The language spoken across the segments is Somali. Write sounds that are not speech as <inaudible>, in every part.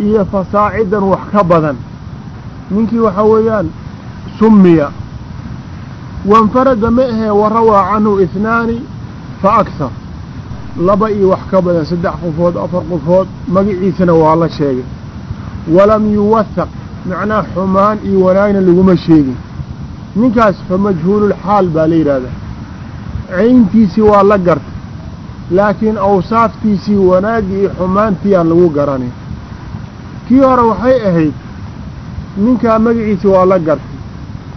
iyo fasaacidan wax ka badan. Ninkii waxaa weeyaan sumiya wainfarada ma ahee warawaa canhu ihnaani fa akhar laba iyo wax ka badan saddex qofood afar qofood magaciisana waa la sheegay. Walam yuwahaq macnaa xumaan iyo wanaagna laguma sheegin. Ninkaas fa majhuululxaal baa la yidhaahdaa. Cayntiisii waa la gartay laakiin awsaaftiisii wanaaggii iyo xumaantii aan lagu garanin kii hore waxay ahayd ninkaa magaciisa waa la gartay.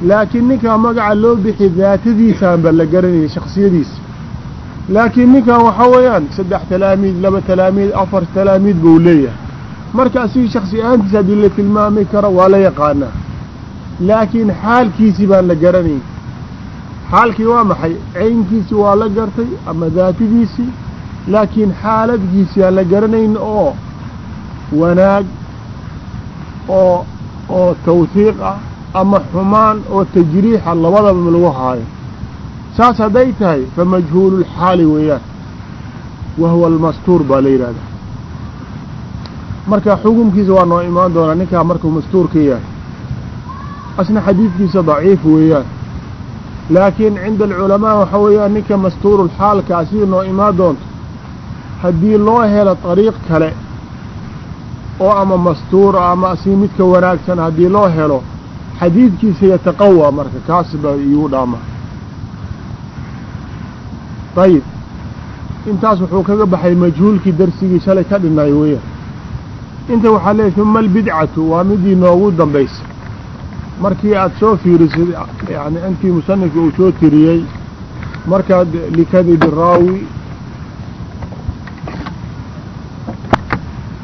Laakiin ninkaa magaca loo bixi daatadiisaanba la garanayay shaksiyadiisa laakiin ninkan waxaa weeyaan saddex talaamiid laba talaamiid afar talaamiid buu leeyahay. Marka asigii shaksi ahaantiisa haddii la tilmaami karo waa la yaqaanaa. Laakiin xaalkiisii baan la garanayn. Xaalkii waa maxay? Caynkiisii waa la gartay ama daatadiisii? Laakiin xaaladkiisii aan la garanayn oo wanaag oo oo tawhiiq ah ama xumaan oo tajriixa labadaba lagu haayo. Saas hadday tahay fa majhuululxaali weeyaan. Wa huwa almastuur baa la yidhahdaa marka xukumkiisa waa noo imaan doonaa ninkaa markuu mastuurka yahay. Asna xadiidkiisa daciif weeyaan. Laakiin cinda alculamaa waxaa weeyaan ninka mastuurulxaalka asii noo imaan doonto haddii loo helo dariiq kale oo ama mastuura ama asii midka wanaagsan haddii loo helo xadiidkiisa yataqawaa marka kaas baa dhaama. Ayib intaas wuxuu kaga baxay majhuulkii darsigii shalay ka dhinay weeyaan inta waxaa leeyahy uma albidcatu waa midii noogu dambaysa. Markii aada soo fiirisid yani intii musanifka uu soo tiriyey markaad likadibi raawi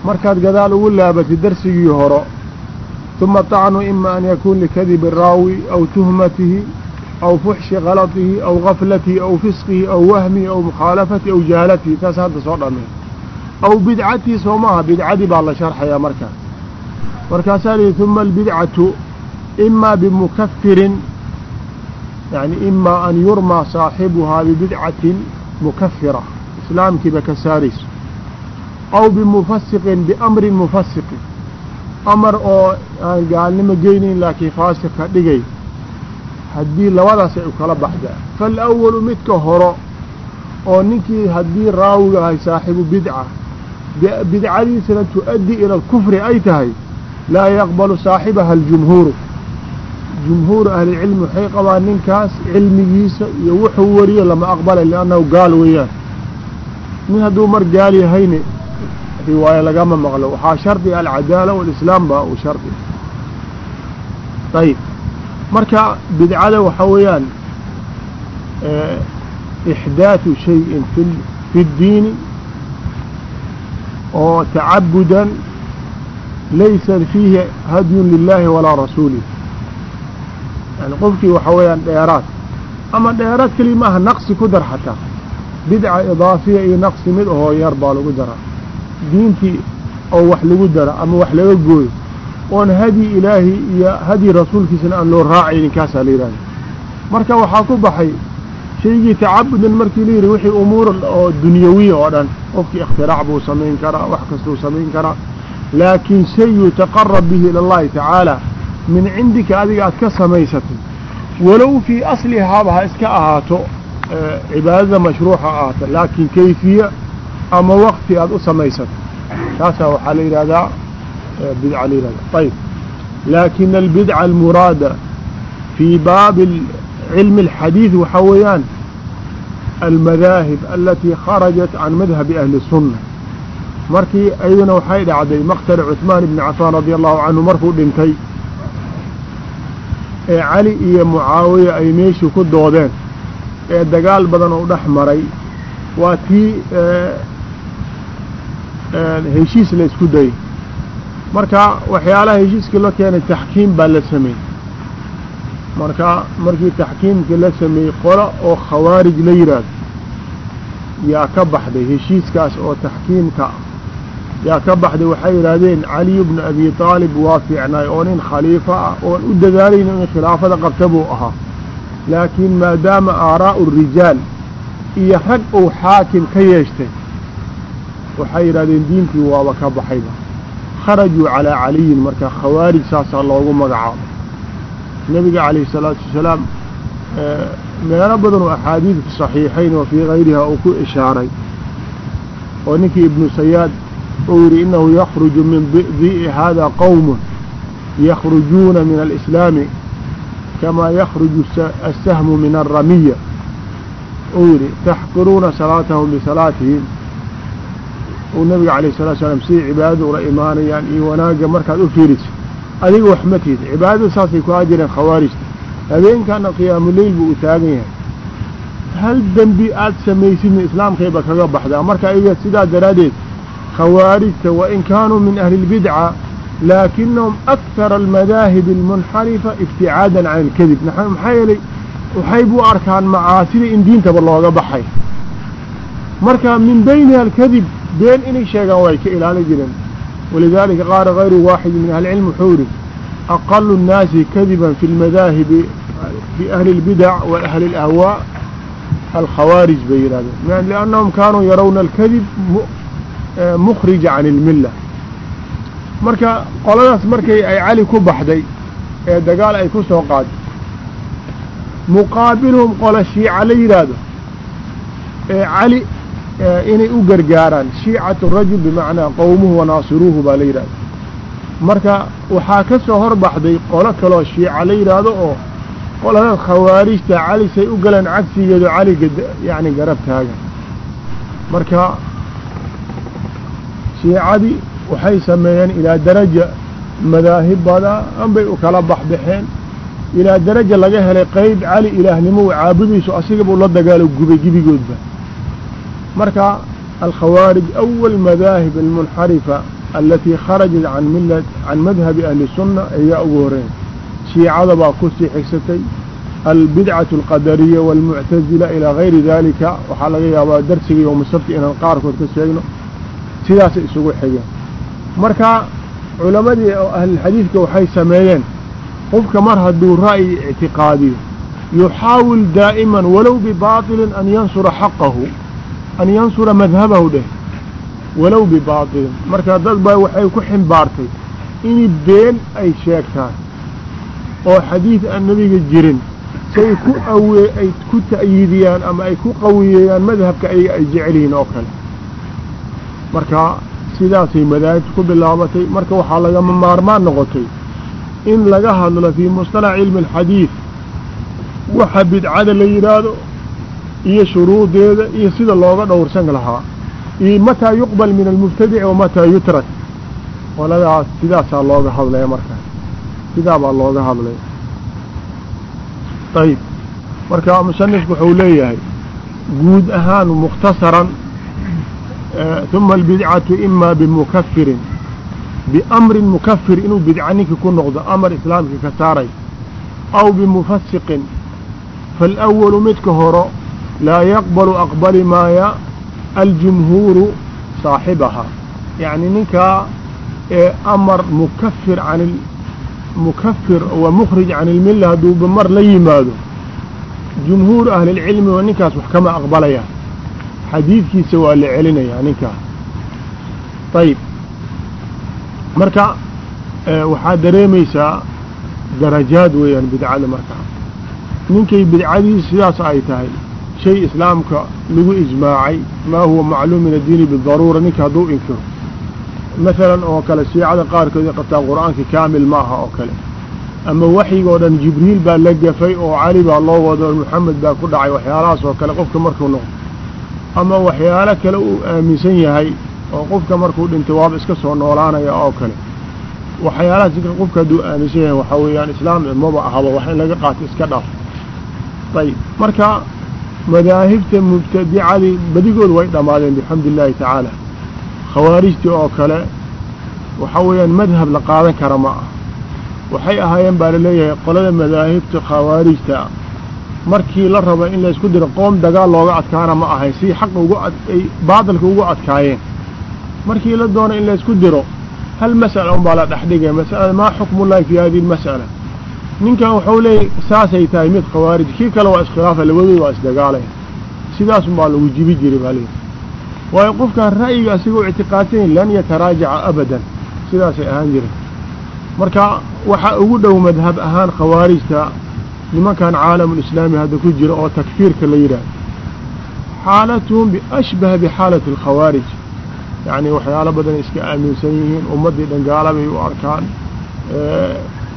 markaad gadaal ugu laabatid darsigii horo ثuma طacnu ima an yakuun likadibi raawi aw tuhmatihi aw fuxshi kalatihi aw gaflatihi aw fisqihi aw wahmihi aw mukhaalafatihi aw jahalatihi taas hadda soo dhamay aw bidcatii soo bidcadii baa la sharxayaa markaas markaasaa lihi uma albidcatu imaa bimukafirin yani imaa an yurmaa saaxibuhaa bibidcatin mukafira islaamkiiba ka saarayso aw bimufasiqin biamrin mufasiqin amar oo aan gaalnimo geynayn laakiin faasiq ka dhigay haddii labadaas ay u kala baxdaa faalawalu midka horo oo ninkii haddii raawiga ahay saaxibu bidca bidcadiisana tu'addi ila alkufri ay tahay laa yaqbalu saaxibaha aljumhuuru jumhuuru ahlicilmi waxay qabaan ninkaas cilmigiisa iyo wuxuu wariyo lama aqbalay liannahu gaal weeyaan nin hadduu mar gaal yahayne riwaayo lagama maqlo waxaa shardi alcadaala walislaam baa uu shardi ayib marka bidcada waxaa weeyaan ixdaathu shayin fi اddiini oo tacabudan laysa fiihi hadyun lilahi walaa rasuulih yani qofkii waxaa weeyaan dheeraad ama dheeraad keli maaha naqsi ku dar xataa bidca idaafiya iyo naqsi mid ahoo yar baa lagu daraa diintii oo wax lagu dara ama wax laga gooyo oon hadyi ilaahi iyo hadyi rasuulkiisana aan loo raacaynin kaasaa la yidhahda marka waxaa ku baxay shaygii tacabudan markii la yidhi wixii umuur oo dunyawiya oo dhan qofkii ikhtirac buu samayn karaa wax kastuu samayn karaa. Laakiin shay yutaqarab bihi ila allahi tacaala min cindika adiga aad ka samaysatay walow fii aslihaaba ha iska ahaato cibaadada mashruuxa ahaata laakiin kayfiya ama wakti aad u samaysato taasaa waxaa la yidhahdaa bidca la yihahda ayb laakin albidca almuraada fii baabi cilmi اlxadiid waxaa weeyaan almadaahib alatii kharajat can madhabi ahli الsunna markii ayaduna waxay dhacday maqtali cuثmaan ibni cafaan radi allahu canhu markuu dhintay ee cali iyo mucaawiya ay meeshii ku doodeen ee dagaal badan oo dhex maray waa tii heshiis la isku dayay marka waxyaalaha heshiiskii la keenay taxkiim baa la sameeyey. Marka markii taxkiimkii la sameeyey qolo oo khawaarij la yidhaahdo yaa ka baxday heshiiskaas oo taxkiimka. Yaa ka baxday waxay yidhaahdeen caliyu bnu abi taalib waa fiicnaay oo nin khaliifo ah oon u dadaalayno in khilaafada qabta buu ahaa. Laakiin maadaama aaraa'u rijaal iyo rag uu xaakim ka yeeshtay waxay yidhahdeen diintii waaba ka baxayba. Kharajuu calaa caliyin marka khawaarij saasaa loogu magacaabo. Nebiga calayhi salaatu wasalaam meelo badan oo axaadiid saxiixayn wa fii gayriha uu ku ishaaray. Oo ninkii ibnu sayaad uu yidhi inahu yakruju min di'i hada qowmun yakrujuuna min alislaami kamaa yakruju asahmu min alramiya uu yidhi taxqiruuna salaatahum bisalaatihim uu nabiga calayh salatu salaam siday cibaadada ula imaanayaan iyo wanaagga markaad u fiiriso. Adiga wax ma tiid cibaadada saasay ku ajireen khawaarijta. Habeenkana qiyaamuleyl buu u taagan yahay. Hal dembi aad samaysidna islaamkayba kaga baxdaa? Marka iyaga sidaa daraaddeed khawaarijta wain kaanuu min ahli اlbidca laakinahum akthara almadaahib almunxarifa ibticaadan can alkadib. Maxaa yeelay waxay buu arkaan macaasida in diintaba looga baxay. Marka min bayniha alkadib been inay sheegaan way ka ilaalin jireen walidaalika qaala gayru waaxid min ahli cilm wuxuu yidhi aqalu الnaasi kadiban fi lmadaahibi fi ahli اlbidac wa ahli اlahwaa alkhawaarij bay yidhahdeen liannahum kaanuu yarawna alkadib mukhrija can اlmilla marka qoladaas markay ay cali ku baxday ee dagaal ay ku soo qaaday muqaabilhum qola shiica la yidhaahdo ee cali inay u gargaaraan shiicatu rajul bimacnaa qowmuhu wanaasiruuhu baa la yidhahda. Marka waxaa ka soo hor baxday qolo kaloo shiica la yidhaahdo oo qoladaas khawaarijta cali say u galeen cagsigeedo caliga yacni garab taagan marka shiicadii waxay sameeyeen ilaa daraja madaahib badan bay u kala baxbaxeen ilaa daraja laga helay qeyb cali ilaahnimo u caabudayso asigabuu la dagaalo gubay gebigoodba marka alkhawaarij awal madaahib almunxarifa alatii kharajat can madhabi ahli sunna ayaa ugu horeyn shiicada baa ku sii xigsatay albidcatu alqadariya waalmuctazila ilaa gayri dalika waxaa laga yaabaa darsiga yowma sabti inaan qaarkood ka sheegno sidaasay isugu xigeen. Marka culammadii oo ahlilxadiidka waxay sameeyeen qofka mar hadduu ra'yi ictiqaadiyo yuxaawil daa'iman walow bibaatilin an yansura xaqahu an yansura madhabahu dheh walow bibaatilin marka dad baa waxay ku ximbaartay in been ay sheegtaan oo xadiid aan nebiga jirin. Say ku awe ay ku ta'yiidiyaan ama ay ku qawiyeeyaan madhabka ayaga ay jecelyihiin oo kale. Marka sidaasay madaahibta ku bilaabatay. Marka waxaa lagama maarmaan noqotay in laga hadlo fii mustalax cilmi alxadiid waxa bidcada la yidhaahdo iyo shuruudeeda iyo sida looga dhowrsan lahaa. Iyo mataa yuqbal min almubtadici wa mataa yutrak qoladaas sidaasaa looga hadlaya markaas sidaa baa looga hadlaya ayib marka musanifku wuxuu leeyahay guud ahaan mukhtasaran ثuma albidcatu ima bimukafirin biamrin mukafir inuu bidca ninki ku noqdo amar islaamka ka saaray aw bimufasiqin faalawalu midka horo laa yaqbalu aqbali maaya aljumhuuru saaxibahaa yacni ninkaa ee amar mukafir can mukafir wa mukhrij can ilmilla hadduuba mar la yimaado jumhuuru ahlilcilmi ninkaas wax kama aqbalaya xadiidkiisa waa la celinayaa ninkaas ayib marka waxaad dareemaysaa darajaad weeyaan bidcada markaa ninkay bidcadiisa sidaas ay tahay shay islaamka lagu ijmaacay maa huwa macluum min addiini bidaruura ninka hadduu inkiro. Masalan oo kale shiicada qaarkood ay qabtaa qur'aanka kaamil ma oo kale. Ama waxyiga oo dhan jibriil baa la gafay oo cali baa loo wado moxamed baa ku dhacay waxyaalahaas oo kale qofka markuu noqdo. Ama waxyaalo kale uu aaminsan yahay oo qofka markuu dhintay waaba iska soo noolaanaya oo kale. Waxyaalahaas qofka hadduu aaminsan yahay waxaa weeyaan islaam maba ahaba wax in laga qaato iska dhaaf ayib marka madaahibta mubtadicadii badigood way dhammaadeen bixamdi illaahi tacaala khawaarijtii oo kale waxaa weeyaan madhab la qaadan kara ma ah waxay ahaayeen baa la leeyahay qolada madaahibta khawaarijta markii la raba in laysku diro qoom dagaal looga adkaana ma ahayn si xaqa ugu ay baatilka ugu adkaayeen markii la doono in laysku diro hal mas'ala unbaa la dhexdhigaya masalada maa xukmullahi fi hadihi lmas'ala ninkan waxau leeyahy saasay tahay mid khawaarij. Kii kale waa iskhilaafa labadood waa isdagaalaya sidaas unbaa lagu jibi jiray baa leeyahy waayo qofkan ra'yiga asigoo ictiqaadsanya lan yataraajaca abadan. Sidaasay ahaan jireen marka waxaa ugu dhow madhab ahaan khawaarijta nimankan caalamulislaami hadda ku jira oo takfiirka la yidhaah xaalatuhum biashbaha bixaalati alkhawaarij yacni waxyaalo badan iska aaminsan yihiin ummaddii dhangaala bay u arkaan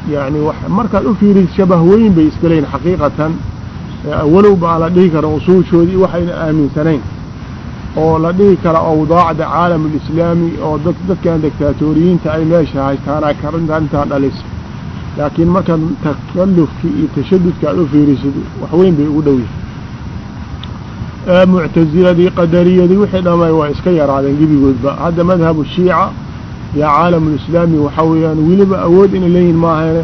yani markaad u fiirid shabah weyn bay iska leeyihiin xaqiiqatan walow baa la dhihi kara usuushoodii waxayna aaminsanayn. Oo la dhihi kara awdaacda caalamulislaami oo dadkan dictaatoriyiinta ay meesha haystaanaa karintaa dhalisa laakiin markaad takallufkii iyo tashadudka aad u fiirisid wax weyn bay ugu dhow yihiin muctaziladii qadariyadii wixii dhamay waa iska yaraadeen gebigoodba. Hadda madhabu shiica yaa caalamulislaami waxaa weeyaan weliba awood inay leeyihiin maahane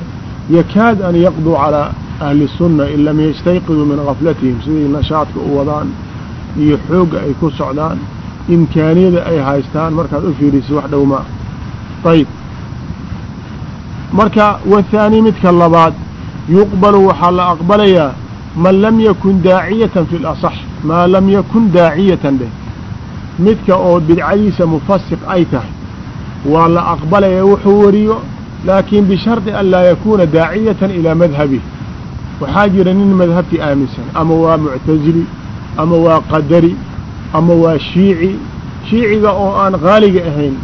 yakaad an yaqduu calaa ahli sunna in lam yastayqiduu min gaflatihim siday nashaadka u wadaan iyo xoogga ay ku socdaan imkaaniyada ay haystaan markaad u fiirisid wax dhow maa ayb marka wathaani midka labaad yuqbalu waxaa la aqbalayaa man lam yakun daaciyatan fi lasax maa lam yakun daaciyatan dheh midka oo bidcadiisa mufasiq ay tahay waa la aqbalaya wuxuu wariyo laakiin bishardi an laa yakuuna daaciyatan ilaa madhabih waxaa jira nin madhabkii aaminsan ama waa muctasili ama waa qadari ama waa shiici. Shiiciga oo aan qaaliga ahayn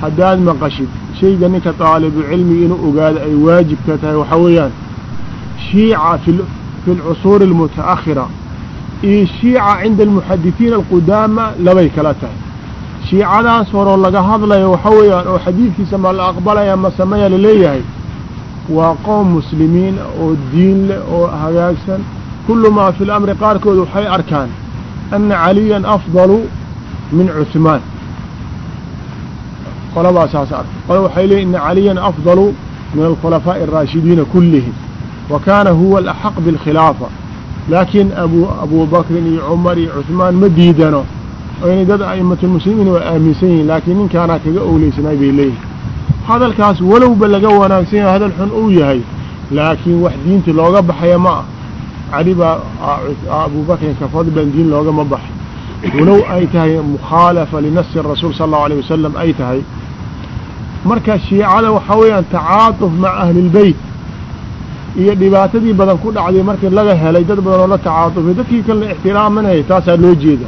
haddaad maqashid shayga ninka daalibu cilmiga inuu ogaado ay waajib ka tahay waxaa weeyaan. Shiica fi lcusuuri almuta'akhira. Iyo shiica cinda almuxadisiina alqudaama labay kala tahay shiicadaas horoo laga hadlayo waxaa weeyaan oo xadiidkiisa ma la aqbalaya ma sameeya laleeyahay waa qoom muslimiin oo diin leh oo hagaagsan kullu maa fi lamri qaarkood waxay arkaan ana caliyan afdalu min cuhmaan qolabaa saas arka qole waxay leeyiin ina caliyan afdalu min alkhulafaaءi الraashidiina kullihim wa kaana huwa alaxaq biاlkhilaafa laakiin abu abu bakrin iyo cumar iyo cuhmaan ma diidano inay dad a'immatulmuslimiin waa aaminsan yihiin laakiin ninkaanaa kaga owleysanaay bay leeyihiin hadalkaas walowba laga wanaagsan yahay hadal xun uu yahay laakiin wax diinta looga baxaya ma ah cali baa abubakrin ka fadlan diin loogama baxay. Walow ay tahay mukhaalafa linasi rasuul sala allahu alayh wasalam ay tahay. Marka shiicada waxaa weeyaan tacaatuf maca ahlilbeyt iyo dhibaatadii badan ku dhacday markii laga helay dad badan oo la tacaatufay dadkii kalena ixtiraamanayay taasaa loo jeeda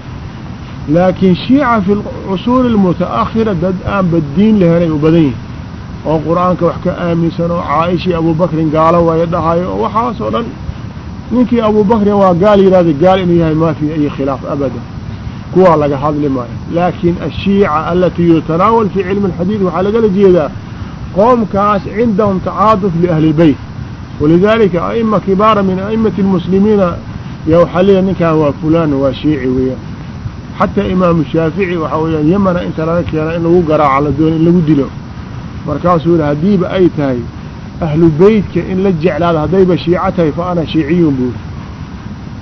laakiin shiica fi lcusuuri almuta'akhira dad aanba diin lahenay u badan yihiin oo qur'aanka wax ka aaminsan oo caaishii abubakrin gaalo waayo dhahayo oo waxaas dhan ninkii abubakrin waa gaal yidhahda gaal inuu yahay maa fii ayi khilaaf abadan kuwaa laga hadli maayo laakiin ashiica alatii yutanaawal fii cilmi alxadiid waxaa lagala jeedaa qoomkaas cindahum tacaatuf liahli lbeyt walidaalika a'ima kibaara min a'imati almuslimiina yaa waxaa leeyahy ninkan waa fulaan waa shiici weeyaan xataa imaamu shaafici waxaa weeyaan yemana inta laga keena in lagu garaaco la doono in lagu dilo markaasuu yihi haddiiba ay tahay ahlu beytka in la jeclaado haddayba shiico tahay fa ana shiiciyun buuri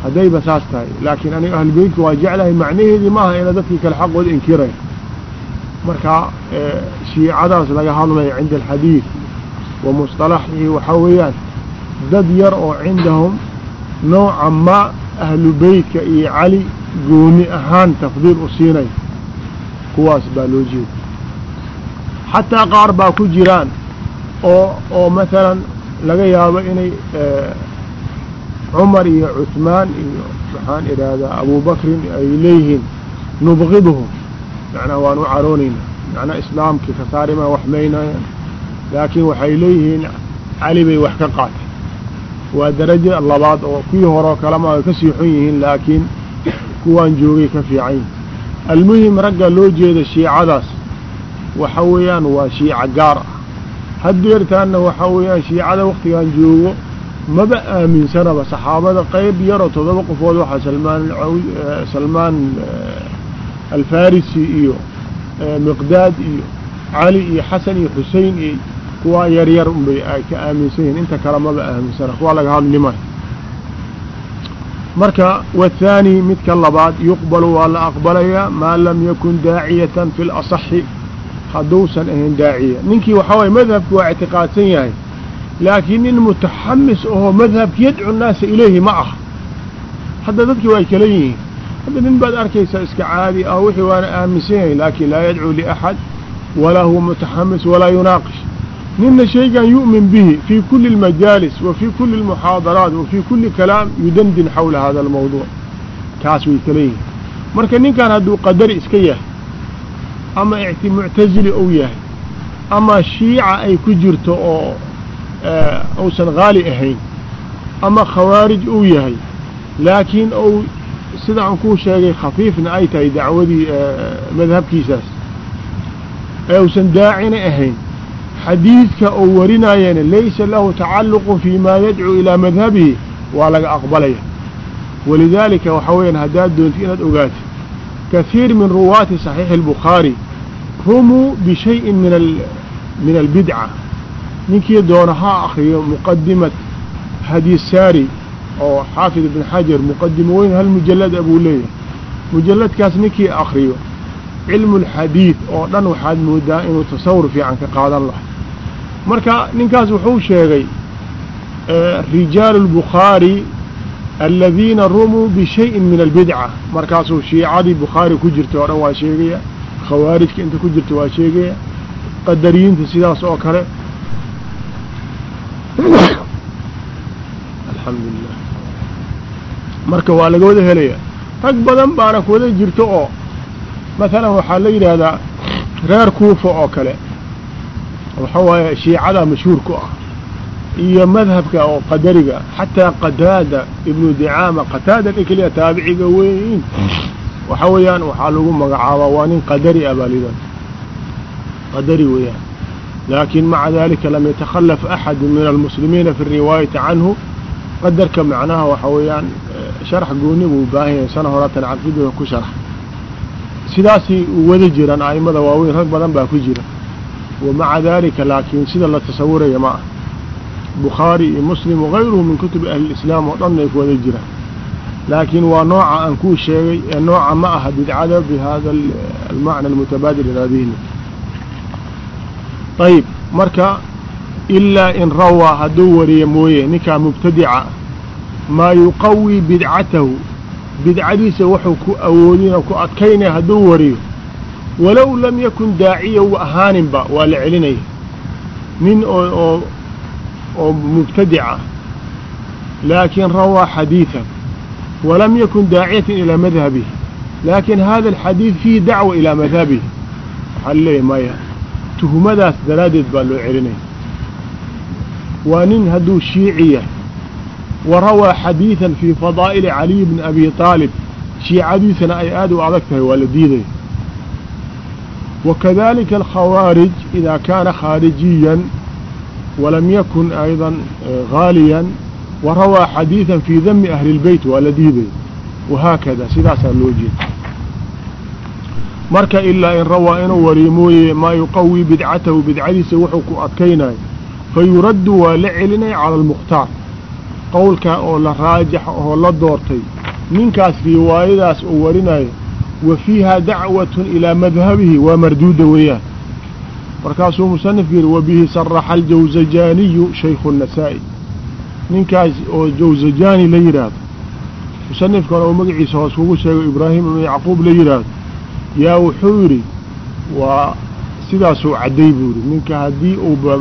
haddayba saas tahay laakiin aniga ahlu beytka waa jeclahay macnaheedii maaha ina dadkii kale xaqooda inkiray marka shiicadaas laga hadlayo cinda alxadiid wa musطalaxihi waxaa weeyaan dad yar oo cindahum nooca ma ahlu beytka iyo cali gooni ahaan tafdiil u siinay. Kuwaas baa loo jeeda xataa qaar baa ku jiraan oo oo maalan laga yaabo inay cumar iyo cuثmaan iyo maxaan idhaahdaa abubakrin ay leeyihiin nubqiduhum macnaa waan u caroonayna macnaa islaamkii kasaarimaa wax maynayaan. Laakiin waxay leeyihiin cali bay wax ka qaatay waa daraja labaad oo kuwii horeo kalema ay ka sii xun yihiin laakiin kuwaan joogay ka fiican almuhim ragga loo jeeda shiicadaas waxa weeyaan waa shiica gaar ah. Haddeertaanna waxaa weeyaan shiicada waktigan joogo maba aaminsanaba saxaabada qayb yaroo toddoba qofood waxaa salmaan salmaan alfarisi iyo miqdaad iyo cali iyo xasan iyo xusein iyo kuwaa yar yar unbay ay ka aaminsan yihiin. Inta kale maba aaminsana. Kuwaa laga hadli maayo. Marka wathaani midka labaad yuqbalu waa la aqbalayaa maa lam yakun daaciyatan fi lasaxi hadduusan ahayn daaciya. Ninkii waxaa waye madhabki waa ictiqaadsan yahay. Laakiin nin mutaxamis ahoo madhabki yadcu nnaasa ilayhi ma ah hadda dadkii waa kala yihiin. Hadda nin baad arkaysaa iska caadi ah wixii waana aaminsan yahay laakiin laa yadcuu liaxad walaa huwa mutaxamis walaa yunaaqish nina shaygan yu'min bihi fii kuli اlmajaalis wa fii kuli اlmuxaadaraat wa fii kuli kalaam yudandin xawla hada almawduuc kaas way kala yihiin marka ninkan hadduu qadari iska yahay ama icti muctazili ou yahay ama shiica ay ku jirto oo uusan haali ahayn ama khawaarij uu yahay laakiin ou sida kuu sheegay khafiifna ay tahay dacwadii madhabkiisaas ee uusan daacina ahayn xadiidka uu warinayana laysa lahu tacalluqu fi ma yadcuu ilaa madhabihi waa laga aqbalaya walidaalika waxaa weyaan haddaad doontid inaad ogaatid kahiir min ruwaati صaxiixi الbukhaari rumuu bishayin min min albidca ninkii doona ha akriyo muqadimat hadyisaari oo xaafid ibn xajar muqadimo weyn hal mujalada buu leeyahay mujalladkaas ninkii akriyo cilmu اlxadiid oo dhan waxaad moodaa inuu tasawur fiican ka qaadan lahay marka ninkaas wuxuu sheegay rijaalu اlbukhaari aladiina rumuu bishayin min albidca markaasuu shiicadii bukhaari ku jirta oo dhan waa sheegaya khawaarijka inta ku jirta waa sheegaya qadariyiinta sidaas oo kale. <coughs> Alxamdulilah marka waa laga wada helaya rag badan baana kuwada jirto oo masalan waxaa la yidhaahdaa reer kuufa oo kale waxa waaye shiicada mashhuur ku ah iyo madhabka oo qadariga xataa qataada ibnu dicaama qataada ikliya taabiciga weyn. Waxa weeyaan waxaa lagu magacaabaa waa nin qadari ah baa lidan qadari weeyaan. Laakin maca dalika lam yatakhallaf axadu min almuslimiina fi riwaayati canhu. Qadarka macnaha waxa weeyaan sharax gooni buu baahan yahay sana horatan caqidada ku sharax sidaasay wada jiraan a'imada waaweyn rag badan baa ku jira wa maca dalika laakiin sida la tasawuraya ma ah. Bukhaari iyo muslim wagayruhu min kutubi ahli lislaam oo dhan ay ku wada jiraan laakiin waa nooca aan kuu sheegay ee nooca ma aha bidcada bi hada almacna almutabaadir ilaa dihni ayib marka ilaa in rawaa hadduu walow lam yakun daaciya u ahaaninba waa la celinaya nin oo oo oo mubtadica laakin rawaa xadiiثan walam yakun daaciyatan ilaa madhabihi laakin hada alxadiid fiihi dacwa ilaa madhabihi waxaa laleeyahy maya tuhumadaas daraaddeed baa loo celinaya waa nin hadduu shiici yahay wa rawaa xadiiثan fii fadaa'ili caliy bni abi طaalib shiicadiisana ay aad u adag tahay waa la diidaya wakadalika alkhawaarij idaa kaana khaarijiyan walam yakun ayضa gaaliyan wa rawaa xadiiثan fii dami ahli اlbeyt waa la diidaya wahaakada sidaasaa loo jeeda marka ilaa in rawaa inuu wariyo mooye maa yuqawii bidcatahu bidcadiisa wuxuu ku adkaynayo fayuraddu waa la celinaya cala almukhtaar qowlka oo la raajax oo la doortay ninkaas riwaayadaas uu warinayo wa fiiha dacwatun ilaa madhabihi waa marduuda weeyaan markaasuu musanif yidhi wabihi saraxa aljawzajaaniyu shaykhu الnasaa'i ninkaas oo jawzajaani la yidhaahdo musanifkan oo magaciisa hoos kugu sheego ibraahim ibnu yacquub la yidhaahdo yaa wuxuu yidhi waa sidaasuu cadday buu yidhi ninka haddii uuba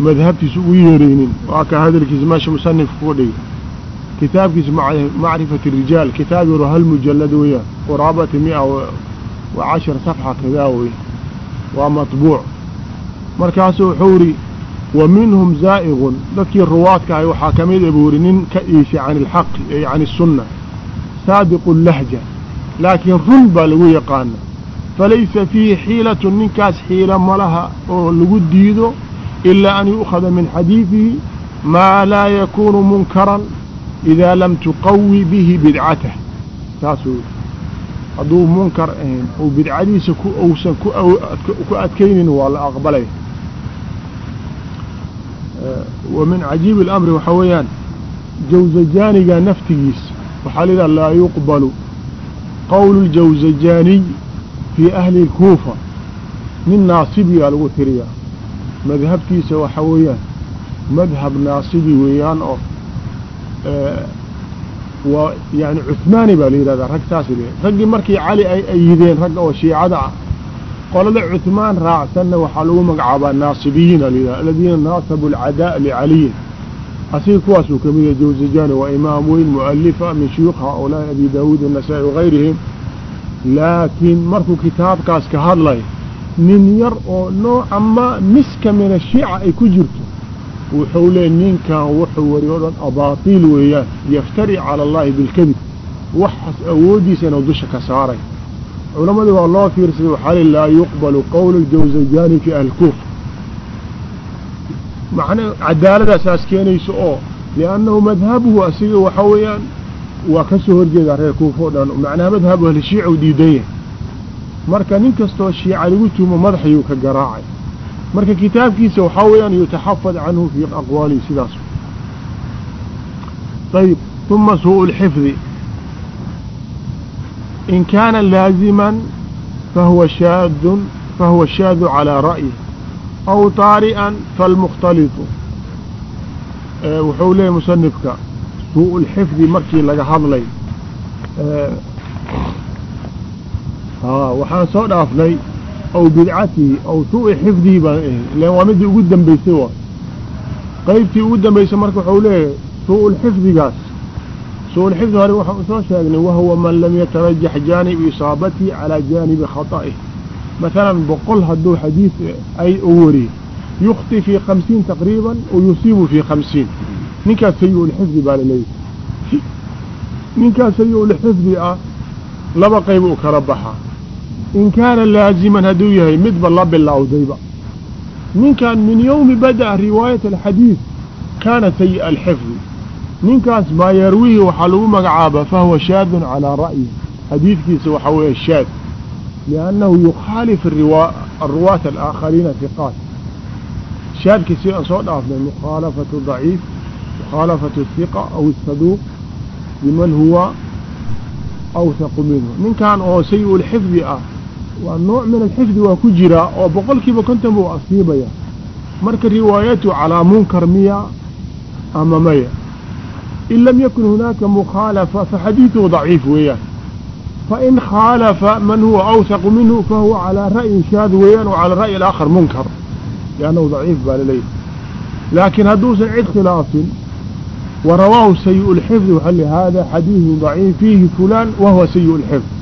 madhabtiisa ugu yeeraynin waa ka hadalkiisa meesha musanifka ku dhigay kitaabkiisa macrifati rijaal kitaab yaro hal mujalad weeyaan quraabati mia wa cashar safxa kadaa wey waa matbuuc markaasuu wuxuu yidhi wa minhum zaa'iqun dadkii ruwaadka ahay waxaa ka mid a buu yidhi nin ka iishay can ilxaqi ay can isunna saadiqu lahja laakiin run baa lagu yaqaana falaysa fiihi xiilatun ninkaas xiila ma laha oo lagu diido ilaa an yu'khada min xadiidihi maa laa yakuunu munkaran idaa lam tuqawi bihi bidcatah saasuu hadduu munkar ahayn uu bidcadiisa ku ousan ku adkaynin waa la aqbalay wa min cajiibi اlamri waxaa weeyaan jawzajaaniga naftigiisa waxaa lidaa laa yuqbalu qowlu اljawzajaaniy fii ahli kuufa nin naasibigaa lagu tiriyaa madhabkiisa waxaa weeyaan madhab naasibi weeyaan oo waa yani cuhmaani baa la yidhahdaa ragtaasi raggii markii cali ay ayideen ragga oo shiicada ah qolada cuhmaan raacsanna waxaa lagu magacaabaa naasibiyiin aa layidhahda aladiina naasabu alcadaa licaliyin asiga kuwaasuu ka mid yahay jawzijani waa imaam weyn mualifa min shuyuukh haulaai abi daawuud annasaa-i wagayrihim laakiin markuu kitaabkaas ka hadlay nin yar oo nooca miska mina shiica ay ku jirto wuxuu leey ninkan wuxuu wari o dhan abaatiil weeyaan yaftari cala allahi bilkadib waxaas awooddiisa inuu dusha ka saaray. Culamadii waa loo fiirsaday waxaa li laa yuqbalu qowlu jawzajani fi ahli kuufa macna cadaaladaasaas keenayso oo liannahu madhabuhu asiga waxaa weeyaan waa ka soo horjeedaa reer kuufa o dhan. Macnaha madhabu ahli shiica diidan yahay marka nin kastoo shiica lagu tuumo madaxayuu ka garaacay marka kitaabkiisa waxaa weeyaan yutaxafad canhu fii aqwaalihi sidaas. Ayb uma suu lxifdi in kaana laaziman fahuwa shaadun fahuwa shaadu calىa ra'yi. Aw taari'an falmukhtaliطu wuxuu leeyahy musanifka suu lxifdi markii laga hadlay. Waxaan soo dhaafnay aw bidcatihi aw suui xifdihi baan ahay ilan waa midii ugu dambaysay waay qaybtii ugu dambaysay marka waxau leeyahay suu-ulxifdigaas suu-ulxifdi hore waxaan u soo sheegnay wahuwa man lam yatarajax jaanibu isaabatihi calaa jaanibi khata'ih masalan boqol hadduu xadiid ay u wariye yukti fii khamsiin taqriiban o yusiibu fii khamsiin ninkaas sayi-ulxifdi baa la leeyahay ninkaas sayi-ulxifdi ah laba qayb u kala baxaa in kaana laaziman hadduu yahay midba la bilowdayba ninkan min yowmi bada'a riwaayat alxadiid kaana sayi'a alxifdi ninkaas maa yarwihi waxaa lagu magacaaba fahuwa shaadun calaa ra'yi xadiidkiisa waxaa weeye shaad liannahu yukhaalif aruwaata alaakhariina hiqaat shaadkii si aan soo dhaafnay mukhaalafatu daciif mukhaalafatu hiqa aw saduuq biman huwa awhaqu minhu ninkan oo sayi-ulxifdi ah waa nooc min alxifdi waa ku jiraa oo boqol kiiba konton buu asiibayaa marka riwaayatu calaa munkar miya ama maya. In lam yakun hunaaka mukhaalafa faxadiiduhu daciif weeyaan. Fain khaalafa man huwa awhaqu minhu fahuwa calaa ra'yin shaad weeyaan wa calaa ra'yi alaakhar munkar. Liannahu daciif baa laleeyahy laakiin hadduusan cid khilaafin wa rawaahu sayi'u lxifdi waxaa li hada xadiidun daciif fiihi fulaan wa sayi'u lxifd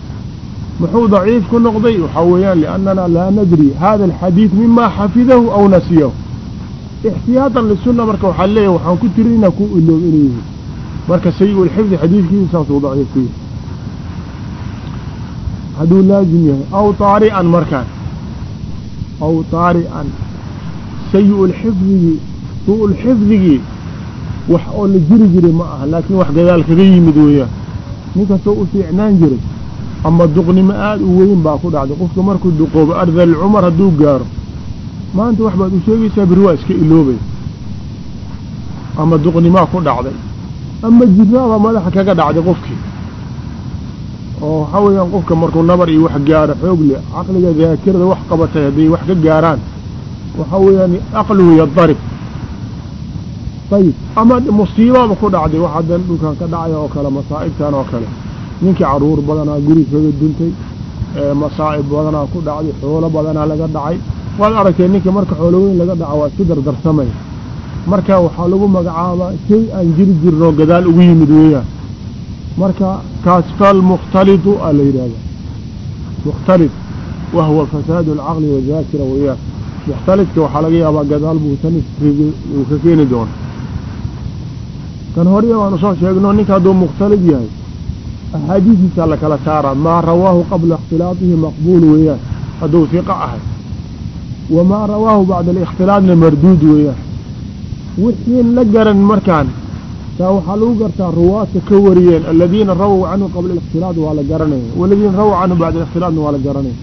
muxuu daciif ku noqday? Waxaa weeyaan liannana laa nadri. Hada alxadiid mima xafidahu aw nasiyahu. Ixtiyaatan lisunna marka waxaa leeyahy waxaan ku tirin inaan ku iloob inuu yihi marka sayi-ulxifdi xadiidkiisu saasuu daciif ku yahay. Hadduu laazim yahay. Aw taari'an markaan aw taari'an. Sayi-ulxifdigii wax oo la jiri jiray ma aha. Laakiin wax gadaal kaga yimid weeyaan. Nin u fiicnaan jiray ama duqnimo aada u weyn baa ku dhacday qofka markuu duqoobo ardal cumar hadduu gaaro maanta wax baad u sheegaysaa beri waa iska iloobay. Ama duqnimaa ku dhacday. Ama jiraaba madaxa kaga dhacday qofkii oo waxaa weeyaan qofka markuu nabar iyo wax gaaro xoog leh caqliga daakirada wax qabatay hadday wax ka gaaraan waxaa weeyaan aqluhu yadarib ayib ama musiibaba ku dhacday wax haddan dhulkan ka dhacaya oo kale masaa'ibtan oo kale ninkii carruur badanaa guri kaga duntay masaa'ib badanaa ku dhacday xoolo badanaa laga dhacay. Waad aragtay ninka marka xoolo weyn laga dhaco waa isku dardarsamay. Marka waxaa lagu magacaabaa shay aan jiri jirnoo gadaal ugu yimid weeyaan marka kaas falmukhtalitu aa la yidhahda mukhtalit wahuwa fasaadu alcaqli wadaakira weeyaan mukhtalidka waxaa laga yaabaa gadaal buu tan uu ka keeni doona kan horiya waanu soo sheegno ninka hadduu mukhtalid yahay axaadiistiisa la kala saaraa maa rawaahu qabla ikhtilaatihi maqbuul weeyaan hadduu hiqa ahay wamaa rawaahu bacda alikhtilaatna marduud weeyaan wixiin la garan markaan taa waxaa lagu gartaa ruwaadka ka wariyeen aladiina rawow canhu qabla alikhtilaat waa la garanaya waladiina rawow canhu bacda alikhtilaatna waa la garanaya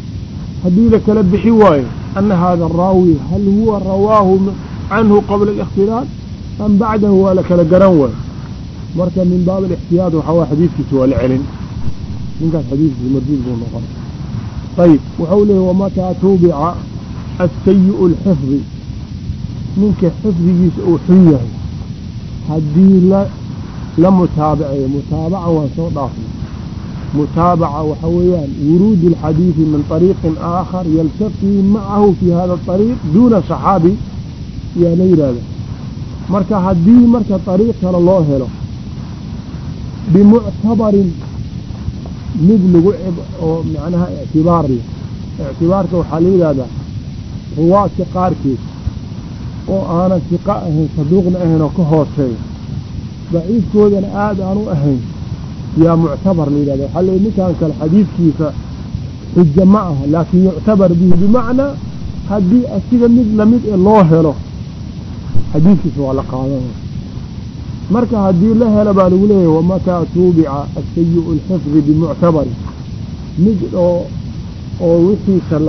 haddii la kala bixi waayo ana hada araawi hal huwa rawaahu canhu qabla alikhtilaat am bacdahu waa la kala garan waayo marka min baab alixtiyaad waxaa waa xadiidkiisa waa la celin ninkaas xadiidkiisa marduud buu noqon ayib wuxuu leeyahy wamataa tuubica asayi'u alxifdi ninka xifdigiisa uu xun yahay haddii la la mutaabaceeyo mutaabaca waan soo dhaafnay mutaabaca waxa weeyaan wuruudu اlxadiidi min طariiqin aakhar yaltaqii macahu fi hada طariiq duuna صaxaabi yaa la yidhahda marka haddii marka طariiq kale loo helo bimuctabarin mid lagu oo macnaha ictibaar leh ictibaarka waxaa la yidhahdaa ruwaadka qaarkiis oo aanan siqa ahayn saduuqna ahayn oo ka hooseeya daciifkoodana aada aan u ahayn yaa muctabar la yidhahda waxaa leey ninkan kale xadiidkiisa xujo ma aha laakiin yuctabar bihi bimacnaa haddii asiga mid la mid e loo helo xadiidkiisa waa la qaadanaya marka haddii la helo baa lagu leeyahay wamataa tuubica asayi'u alxifdi bimuctabarin mid oo oo wixiisa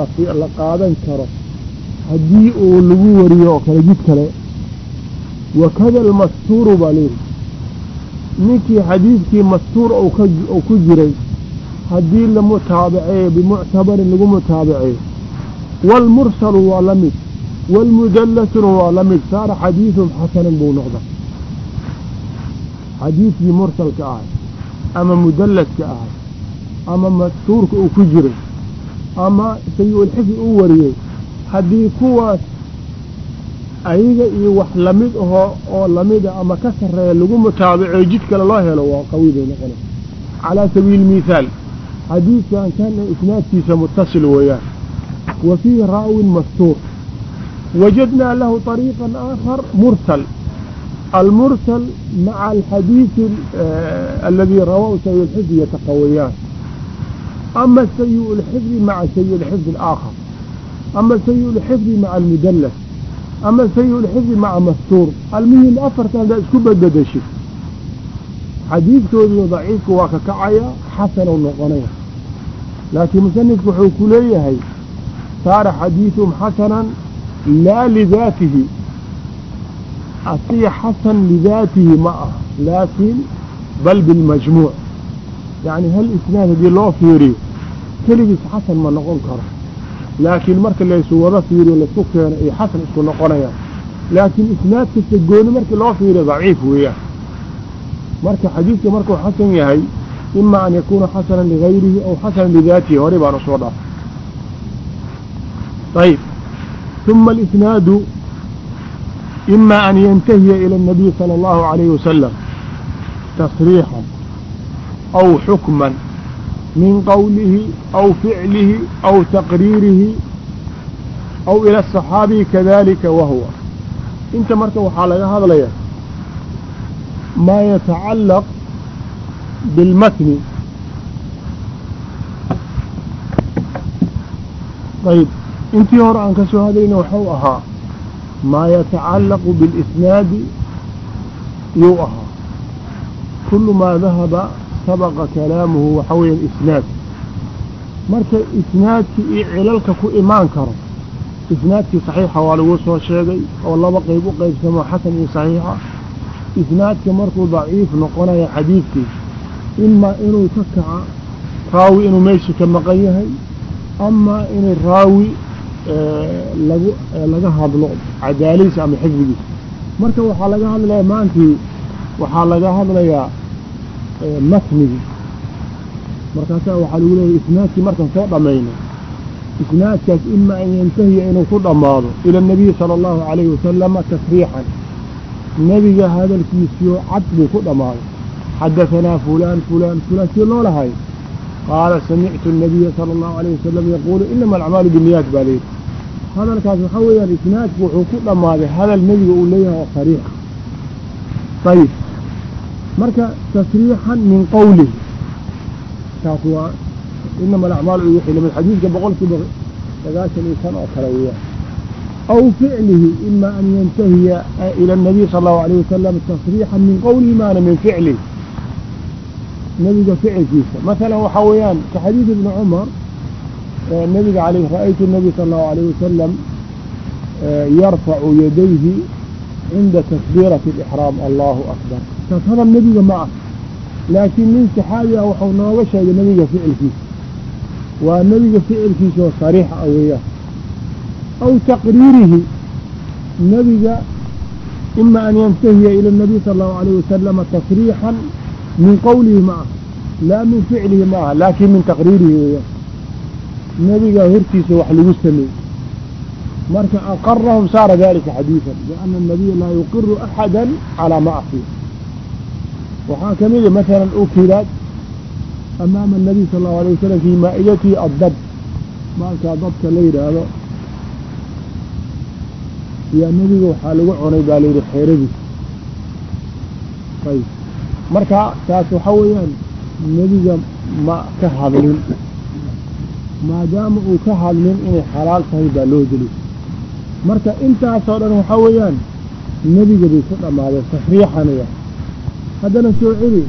la qaadan karo haddii uu lagu wariyo oo kale jid kale wakada almastuuru baa layidhi ninkii xadiidkii mastuur ou ku jiray haddii la mutaabaceeyo bimuctabarin lagu mutaabaceeyo waalmursalu waa la mid waalmudallasuna waa la mid saara xadiidun xasanan buu noqda xadiidkii mursalka ahay ama mudallaska ahay ama mastuurka uu ku jiray ama sayi-ulxifdi uu wariyey haddii kuwaas ayaga iyo wax la mid ahoo oo lamida ama ka sarreeya lagu mutaabaceeyo jid kale loo helo waa qawi bay noqona calaa sabiili mithaal xadiidkan kan isnaadkiisa mutasil weeyaan. Wa fiihi raawin mastuur wajadnaa lahu طariiqa aakhar mursal almursal maca alxadiidi aladii rawahu sayi اlxifdi yataqawayaan ama sayi اlxifdi maca sayi اlxifdi اlaakhar ama sayi اlxifdi maca almudallas ama sayi اlxifdi maca mastuur almuhim afartan haddaad isku bededeshid xadiidkoodiiyo daciifku waa ka kacaya xasanu noqonaya laakiin musanifku wuxuu ku leeyahay saara xadiidum xasanan laa lidaatihi asiga xasan lidaatihi ma ah laakiin bal bilmajmuuc yacni hal isnaad haddii loo fiiriyo keligiis xasan ma noqon karo laakiin marka laysu wada fiiriyo la isku keeno ay xasan isku noqonayaan laakiin isnaad kasta gooni markii loo fiiriyo daciif weeyaan marka xadiidka markuu xasan yahay ima an yakuuna xasanan ligayrihi aw xasanan lidaatihi hore baan u soo dhaaf ayb ثuma اlisnaadu ima an yantahiya ilى الnabiy salى اllahu عalayh wasalam tasriixan aw xukman min qowlihi aw ficlihi aw taqriirihi aw ilى الصaxaabiyi kadalika wahuwa inta marka waxaa laga hadlaya maa yatacalaq bilmatni ayb intii hore aan ka soo hadlayna waxuu ahaa maa yatacallaqu biاlisnaadi yuu ahaa kulu maa dahaba sabaqa kalaamuhu waxa weya isnaad marka isnaadkii iyo cilalka ku imaan karo isnaadkii saxiixa waa lagu soo sheegay oo laba qeyb u qeybsamo xasan iyo saxiixa isnaadka markuu daciif noqonaya xadiidkii imaa inuu ka kaca raawi inuu meesha ka maqan yahay ama inuu raawi lag laga hadlo cadaaladiisa ama xifdigiisa marka waxaa laga hadlaya maantii waxaa laga hadlayaa matnigii markaasaa waxaa lagu leeyahy isnaadkii markaan soo dhammaynay isnaadkaas ima an yantahiya inuu ku dhammaado ila اnabiyi sala allahu alayhi wasalama tasriixan. Nebiga hadalkiisiyo cad buu ku dhammaaday xadahanaa fulaan fulaan fulaan sii loo lahayo qaala samictu الnabiya salى اllahu عalayه wasalam yaquulu inama alacmaalu binniyaat baa layidhi hadalkaas waxaa weeyaan isnaadku wuxuu ku dhammaaday hadal nebiga uu leeyahay oo sariixa ayib marka tasriixan min qowlihi taas waa inama alacmaalu iyo wixii lamid xadiidka boqol kiiba sagaashan iyo shan oo kale weeyaan aw ficlihi ima an yantahiya ila الnabiy sal اllahu alayه wasalam tasriixan min qowlihi maana min ficlihi nebiga ficilkiisa. Maala waxaa weeyaan ka xadiid ibni cumar nebiga ra'aytu nebi sal allahu alayh wasalam yarfacu yadayhi cinda takbiirati alixraam allahu akbar. Taas hadal nebiga ma ah. Laakiin nin saxaabi ah waxau nooga sheegay nebiga ficilkiisa. Waa nebiga ficilkiisa oo sariixa a ah weeyaan. Aw taqriirihi nebiga ima an yantahiya ila اnabiy sala allahu alayh wasalama tasriixan min qowlihi ma ah laa min ficlihi ma aha laakin min taqriirihi weeyaan nebiga hortiisa wax lagu sameey marka aqarahum saara dalika xadiidan lianna الnabiya laa yuqiru axada calaa macsiya waxaa kamida masalan ukilaad amaama الnabiy sal اlahu alيه wasalam fii maa'idatihi addab maalkaa dabka la yidhaahdo yaa nebiga waxaa lagu cunay baa la yidhi xeeradiis ayb marka taas waxaa weeyaan nebiga ma ka hadlin. Maadaama uu ka hadlin inay xalaal tahay baa loo deli. Marka intaasoo dhan waxaa weeyaan nebiga bay ku dhammaadeen tasriixanaya haddana soo celi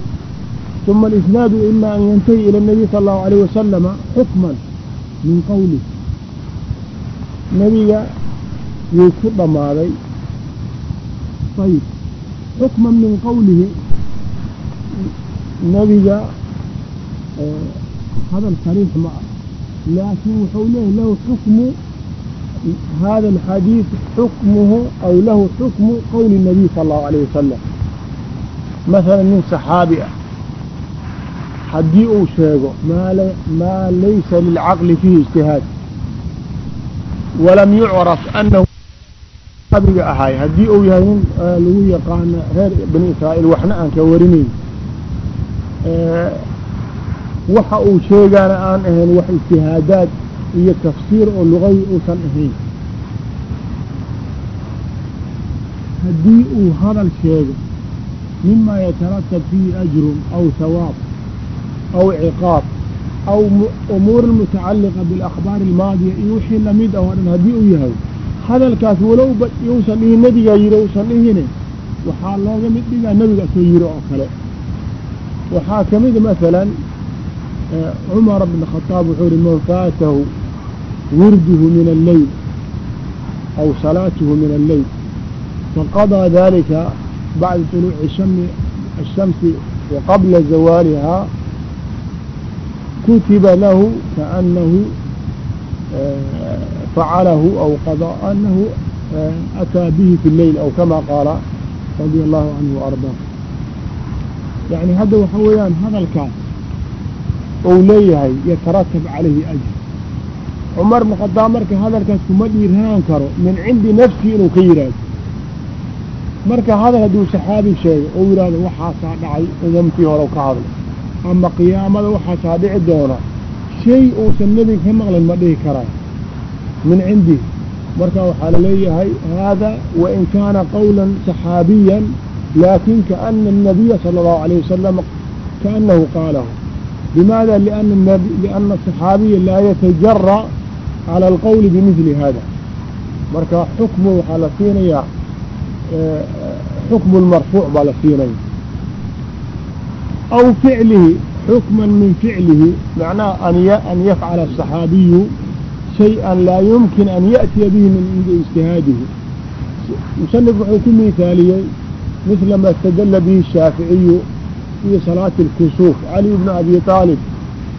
uma alisnaadu ima an yantahi ila الnabiy sala allahu alayh wasalama xukman min qowlih nebiga yuu ku dhammaaday ayb xukman min qowlihi nebiga hadal sariix ma ah laakiin wuxuu leeyahy lahu xukmu hada alxadiid xukmuhu aw lahu xukmu qowli الnabiy sala allahu alayh wasalam maala nin saxaabi ah. Haddii uu sheego maa laysa lilcaqli fiihi ijtihaad. Walam yucraf anahu saxaabiga ahay haddii uu yahay nin lagu yaqaano reer bani israa'iil waxna aan ka warinayn waxa uu sheegaana aan ahayn wax ijtihaadaad iyo tafsiir oo lugawi uusan ahayn. Haddii uu hadal sheego mima yataratab fiihi ajrun aw hawaab aw ciqaab aw umuur mutacaliqa biاlakhbaar almaadiya iyo wixii la mid ah oo dhan haddii uu yahay hadalkaas walowba yuusan dhihin nebigaa yiri uusan dhihine waxaa looga mid dhigaa nebiga soo yiri oo kale waxaa ka mida masalan cumar bn khadaab wuxuu ihi man faatahu wirduhu min alleyl aw salaatuhu min alleyl faqadaa dalika bacda طuluuci الshamsi waqabla zawaaliha kutiba lahu kaأnahu facalahu aw anahu ataa bihi fi اleyl aw kama qaala radia allahu canhu وardaa yani hadda waxa weeyaan hadalkaas ou leeyahay yataratab calayhi ajr cumar bn khadaab marka hadalkaas kuma dhiiraan karo min cindi nafsihi inuu ka yidhaahdo marka hadal hadduu saxaabi sheegay ou yidhaahdo waxaasaa dhacay umamtii hore ka hadlay ama qiyaamada waxaasaa dhici doona shay uusan nebiga ka maqlin ma dhihi karaan min cindihi marka waxaa la leeyahay haada wain kaana qowla saxaabiya laakin kaana الnabiya salى اllahu alayه wasalam kaanahu qaalahu limaada liana aصaxaabiya laa yatajara calى alqowli bimidli hada marka xukmu waxaa la siinayaa xukmu lmarfuuc baa la siinaya aw ficlihi xukma min ficlihi macnaha an yafcala aلصaxaabiyu shayئa laa yumkin an yaأtiya bihi min cindi ijtihaadihi musanif wuxuu ku miithaaliyey misla ma istadala bihi الshaaficiyu fii salaati اlkusuuf cali bn abi طaalib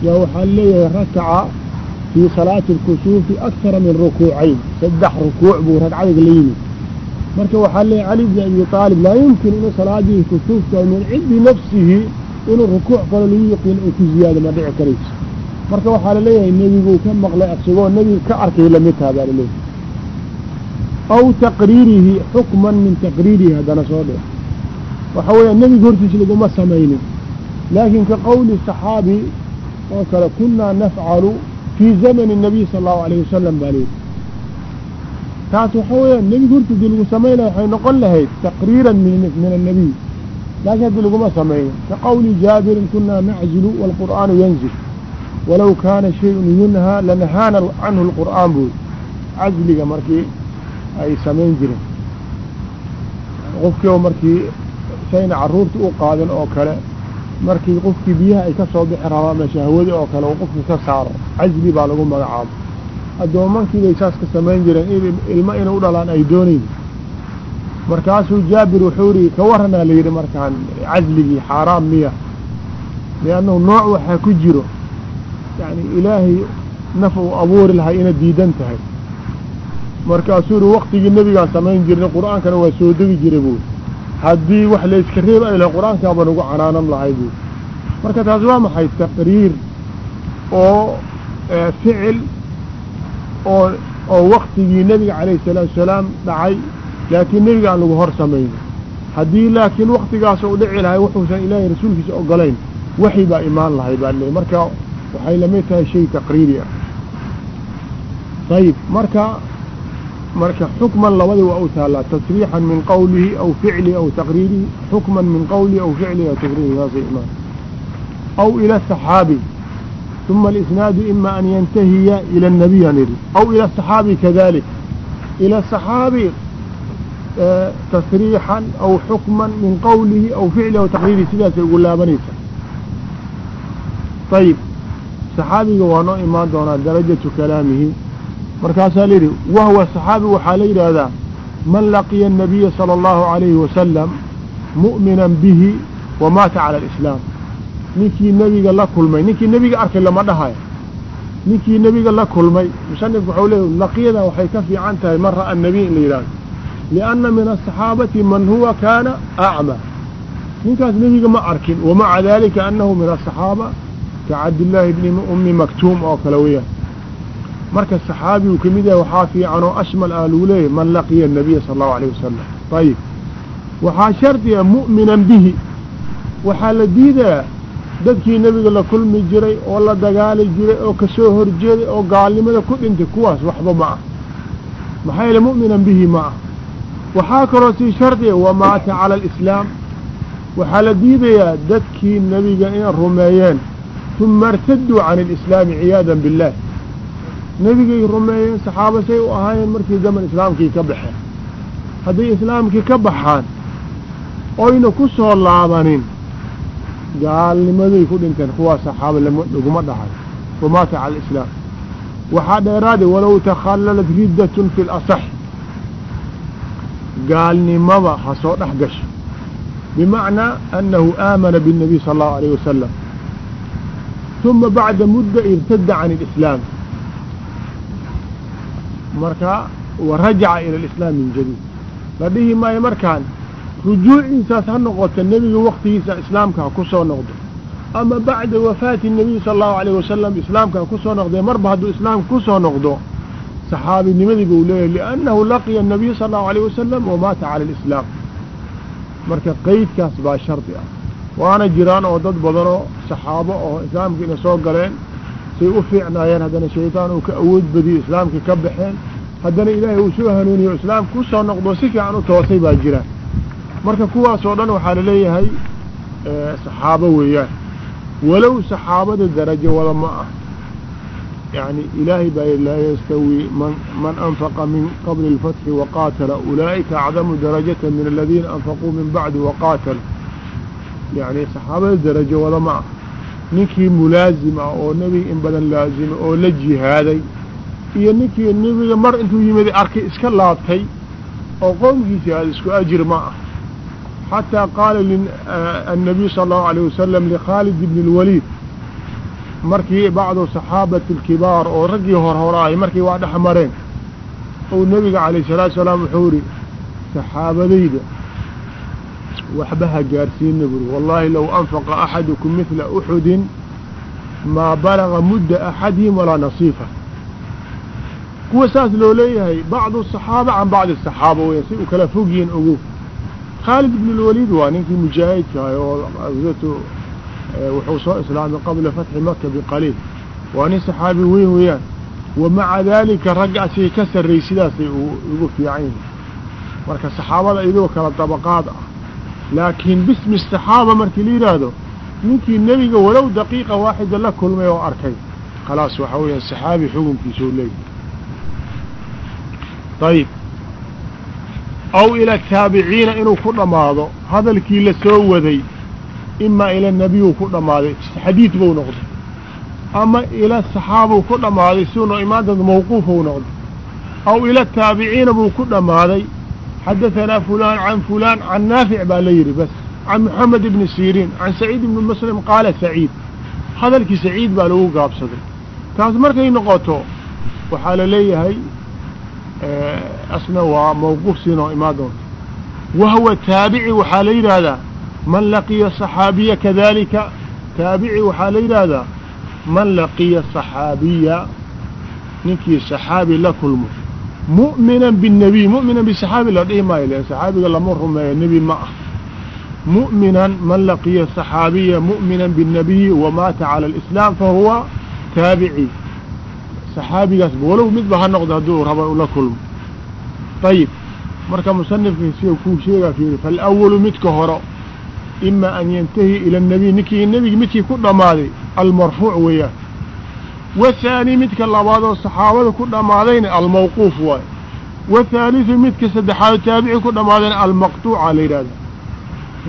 yaa waxaa leeyahay rakaca fii salaati اlkusuufi akara min rukuucayn saddex rukuuc buu ragcadiga la yimid marka waxaa leeyahy cali bn abi طaalib laa yumkin inuu salaadii kusuufta min cindi nafsihi inuu rukuuc kalo lagu yaqiin uu ku ziyaado ma dhici karayso marka waxaa laleeyahay nebiguu ka maqlay asagoo nebiga ka arkay lamid taha baa laleeyahay aw taqriirihi xukman min taqriirihi haddana soo dhe waxa weeya nebiga hortiisa laguma samaynin laakiin ka qowli صaxaabi oo kale kunaa nafcalu fii zamani الnabiy sala allahu alayh wasalam baa leeyahy taas waxa weeyaan nebiga hortiisa lagu samaynaya waxay noqon lahayd taqriiran min annabiy laakiin haddi laguma samaynin ka qowli jaabirin kunaa naczilu wاlqur'aanu yanzil walow kaana shayun yunhaa lanahaana canhu اlqur'aan buy casliga markii ay samayn jireen qofkii markii shayna carruurta u qaadan oo kale markii qofkii biyaha ay ka soo bixi rabaa ama shahwadi oo kale uu qofkii ka saaro casli baa lagu magacaabo addoomankii bay saas ka samayn jireen ilmo inay u dhalaan ay doonayn. Markaasuu jaabir wuxuu yihi ka waranaa la yidhi markaan casligii xaaraam miya liannahu nooc waxaa ku jiro yani ilaahay naf uu abuuri lahay ina diidan tahay. Markaasuu yihi waktigii nebigaan samayn jirnay qur'aankana waa soo degi jiray buuri haddii wax layska reeb ay lahay qur'aankaaba nagu canaanan lahay buuri marka taas waa maxay taqriir oo ficil oo oo waktigii nebiga calayhi salaatu salaam dhacay laakiin nebiga aan lagu hor samaynin. Haddii laakiin waktigaas dhici lahay wuxuusan ilaahay rasuulkiisa ogolayn waxi baa imaan lahay baa le marka waxay la mid tahay shay taqriiri ah. Ayib marka marka xukman labadii waa u taalaa tasriixan min qowlihi aw ficlihi aw taqriirihi xukman min qowlihi aw ficlihi aw taqriirihi saasay imaan. Aw ila saxaabi uma alisnaadu ima an yantahiya ila الnabiy aan idhi aw ila saxaabi kadalik ila saxaabi tasriixan aw xukman min qowlihi aw ficlihi aw taqriirihi sidaasay ugu laabanaysa ayib saxaabiga waa noo imaan doonaa darajatu kalaamihi markaasaa layidhi wahwa صaxaabi waxaa la yidhaahdaa man laqiya الnabiya salى الlahu عalayhi wasalam muؤmina bihi wamaata calى الإslaam ninkii nebiga la kulmay ninkii nebiga arkay lama dhahayo ninkii nebiga la kulmay musanifku waxau leeya laqiyada waxay ka fiican tahay man ra'a nebiy in la yidhahdo lianna min asaxaabati man huwa kaana acma ninkaas nebiga ma arkin wamaca dalika annahu min asaxaaba ka cabdillaahi bni ummi maktuum oo kale weeyaan marka saxaabigu ka mid yahay waxaa fiican oo ashmal ah lagu leeyahy man laqiya nabiya sala allahu alayh wasalam ayib waxaa shardiga mu'minan bihi. Waxaa la diidayaa dadkii nebiga la kulmi jiray oo la dagaali jiray oo ka soo horjeeday oo gaalnimada ku dhintay kuwaas waxba ma ah maxaa yeele mu'minan bihi ma ah waxaa kaloo sii shardiga wamaata cala alislaam waxaa la diidayaa dadkii nebiga inay rumeeyeen. Uma irtaduu can alislaami ciyaadan billaah nebigay rumeeyeen saxaaba say u ahaayeen markii zaman islaamkii ka baxeen. Hadday islaamkii ka baxaan oyna ku soo laabanin gaalnimaday ku dhinteen kuwaa saxaaba laguma dhahay. Wamaata cala alislaam. Waxaa dheeraaday walow takhallalat riddatun fi lasax gaalnimaba ha soo dhex gasho. Bimacnaa annahu aamana biاnnabiy sala allahu alayh wasalam uma bacda mudda irtada can alislaam marka warajaca ila alislaam min jadiid. La dhihi maayo markaan rujuuciisaas ha noqota nebiga waktigiisa islaamka ha ku soo noqdo. Ama bacda wafaati nebiy sala allahu alayh wasalam islaamka ha ku soo noqdee marba hadduu islaamka ku soo noqdo saxaabinimadii buu leeyahay liannahu laqiya anabiy sala allahu alayh wasalam wa cala alislaam. Marka qeydkaas baa shardi ah. Waana jiraan oo dad badanoo saxaabo oo islaamka inay soo galeen say u fiicnaayeen haddana shaytaan uu ka awood badiyo islaamkii ka baxeen. Haddana ilaahay uu soo hanuuniyo islaamka ku soo noqdo si fiican u toosay baa jiraan marka kuwaasoo dhan waxaa la leeyahay saxaabo weeyaan. Walow saxaabada darajo wada ma ah. Yani ilaahay baa laa yastawi man man anfaqa min qabli اlfatxi waqaatala ulaa'ika acdamu darajata min aladiina anfaquu min bacdi waqaatala yani saxaabada darajo wada ma ah ninkii mulaazim ah oo nebiga in badan laazima oo la jihaaday iyo ninkii nebiga mar intuu yimid arkay iska laabtay oo qoomkiisii aada isku ajir ma ah xatىa qaala الnabiy salى الlahu عalيه wasalam likhaalid bn اlwaliid markii bacdu صaxaabati اlkibaar oo raggii hor horaay markii waa dhex mareen ou nebiga calayه الsalaatu salaam wuxuu ihi saxaabadayda waxba ha gaarsiina buri wallaahi low anfaqa axadukum midla uxudin maa balaga mudda axadihim walaa nasiifa. Kuwa saas loo leeyahay bacdu asaxaaba can bacdi asaxaaba weya si u kala fogyihin ogow khaalid ibn اlwaliid waa ninkii mujaahidkaah oo awsatu eh, wuxuu soo islaamay qabla fatxi maka biqaliil. Waa nin saxaabi weyn weeyaan. Wa maca daalika ragga ka sarreey sidaasay ugu fiican yihiin marka saxaabada iyadoo kala dabaqaad ah laakiin bismi saxaaba markii la yidhaahdo ninkii nebiga walow daqiiqa waaxida la kulmay oo arkay khalaas waxaa weeyaan saxaabi xukunkiisuu leeyahy ayib aw ila taabiciina inuu ku dhammaado hadalkii la soo waday imaa ila nebiyuu ku dhammaaday xadiid noqday. Ama ila saxaabuu ku dhammaaday siunoo imaanteed mawquufuu noqday. Aw ila taabiciina buu ku dhammaaday xadahanaa fulaan can fulaan can naafic baa la yidhi bas can moxamed ibni siriin can saciid ibni muslim qaala saciid hadalkii saciid baa lagu gaabsaday taas markay noqoto waxaa la leeyahay asna waa mawquuf siinoo imaan doonta wahwa taabici waxaa la yidhaahdaa man laqiya صaxaabiya kadalika taabici waxaa la yidhaahdaa man laqiya saxaabiya ninkii saxaabi la kulmo mu'mina binebiy mu'mina bisaxaabi la dhihi maayo len saxaabiga lama rumeeyo nebi ma ah mu'minan man laqiya saxaabiya mu'mina binebiyi wamaata cala alislaam fahuwa taabici saxaabigaas walow midba ha noqdo hadduu raba ula kulmo ayib marka musanifka sida kuu sheegaa fiiri faalawalu midka horo ima an yantahi ila الnabiy ninkii nebigi midkii ku dhammaaday almarfuuc weeyaan wathaani midka labaadoo saxaabada ku dhammaadayna almawquuf waayo wathaalidu midka saddexaadoo taabici ku dhammaadayna almaqtuuca la yidhahda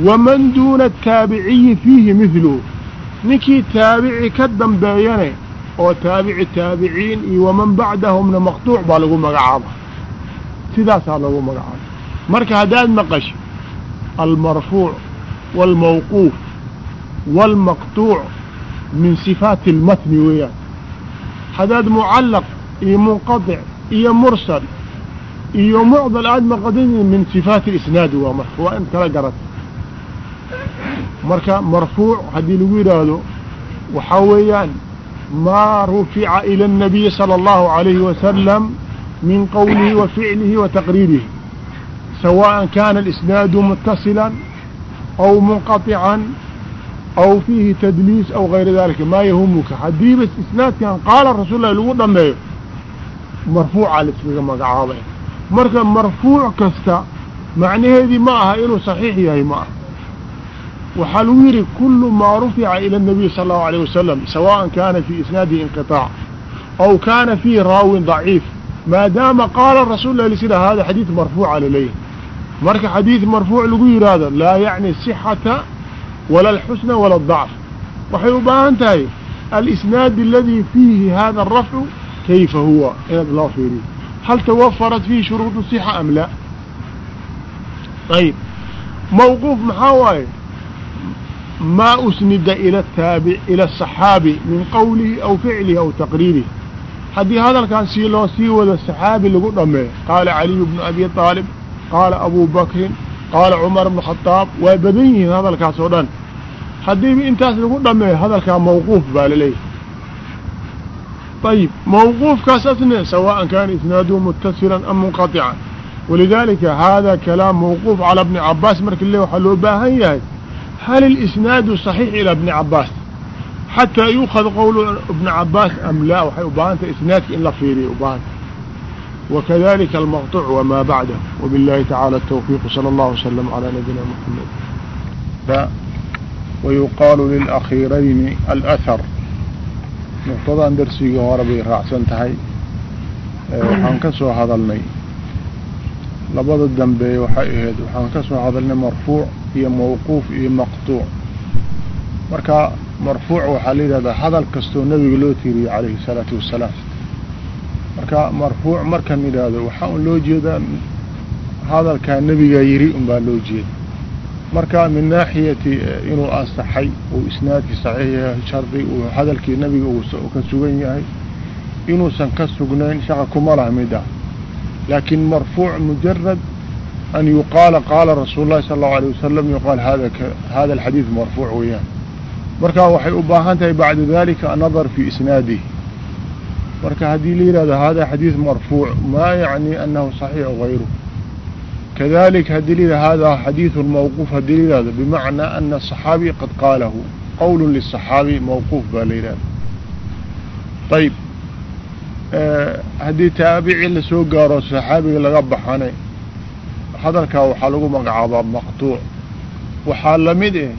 waman duuna taabiciyi fiihi midluhu ninkii taabici ka dambeeyane oo taabici taabiciin iyo waman bacdahumna maqtuuc baa lagu magacaaba sidaasaa loogu magacaaba marka haddaad maqasho almarfuuc waalmawquuf waalmaqtuuc min sifaati almatni weeyaan haddaad mucallaq iyo munqaطic iyo mursal iyo mucdal aad maqadin min sifaati اlisnaadi waa marka waa in kala garata marka marfuuc haddii lagu yidhaahdo waxaa weeyaan maa rufica ilى الnabiyi salى اllahu عalayhi wasalam min qowlihi wa ficlihi wa taqriirihi sawaءa kana اlisnaadu mutasila aw munqaطican aw fiihi tadliis aw gayra dalika maa yahumuka haddii bas isnaadkan qaala rasuul lahi lagu dhameeyo marfuuca la iskaga magacaabay marka marfuuc kasta macnaheedii ma aha inuu saxiix yahay ma aha waxaa lagu yidhi kulu maa rufica ilى الnabiy salى الlahu عalيه wasalam sawaءa kana fii isnaadihi inqiطaac aw kana fiihi raawin ضaciif maadaama qaala rasul lah sida hada xadiid marfuuca laleeyahay marka xadiid marfuuc lagu yidhaahdo laa yacni صixata wala alxusna wala adacf waxay u baahan tahay alisnaad aladii fiihi hada arafcu kayfa huwa inaad loo fiiriyo hal tawafarat fiihi shuruudu sixa am laa ayb mawquuf maxaa waaye maa usnida ila asaxaabi min qowlihi aw ficlihi aw taqriirihi haddii hadalkan sii loo sii wado saxaabi lagu dhameeyo qaala caliyu bnu abi aalib qaala abu bakrin qaala cumar bnu khadaab waa badan yihiin hadalkaas oo dhan haddiiba intaas lagu dhameeyo hadalkaa mawquuf baa laleeyahay ayib mawquufkaas asne sawaaءan kaana isnaaduhu mutasilan am munqaطican walidaalika hada kalaam mawquuf calى bni cabaas marka le waxaa loo baahan yahay hal اlisnaadu صaxiix ilى bni cabaas xataa yuukad qowlu bni cabaas am laa waxay u baahan tahay isnaadka in la fiiriya u baahanta وkذلika المqطوع وma baعdه وبالlahi taعالى التوفيq صلى الله وسلم على نبينا محمد ويuqاaل للأkيirayن الأثر نqطadan dersigii hore bay raacsan tahay waxaan ka soo hadalnay labada dambeeye waxay ahayd waxaan ka soo hadalnay marfuuع iyo mawquuf iyo maqطوع marka marfuuع waxaa la yihahdaa hadal kastoo nebiga loo tiiriyey عalayه الصلاaةu وaسلاaم marka marfuuc markan yidhaahdo waxaa un loo jeedaa hadalkaa nebiga yiri un baa loo jeeda. Marka min naaxiyati inuu asaxay uu isnaadkii saxiix yahay shardi uu hadalkii nebiga ka sugan yahay inuusan ka sugnayn shaqa kuma laha mid ah. Laakiin marfuuc mujarad an yuqaala qaala rasuul lahi sala allahu alay wasalam yuqaal hada hada alxadiid marfuuc weeyaan. Marka waxay u baahan tahay bacda dalika annadar fii isnaadihi marka haddii la yihahdo hada xadiid marfuuc ma yacni anahu صaxiix غayru kadalik haddii la yihah hada xadiiثu mawquuf haddii la yihahdo bimacnaa ana الصaxaabi qad qaalahu qowl liلصaxaabi mawquuf baa la yihahda ayb haddii taabici lasoo gaaro صaxaabiga laga baxane hadalkaa waxaa lagu magacaabaa maqtuuc waxaa lamid eh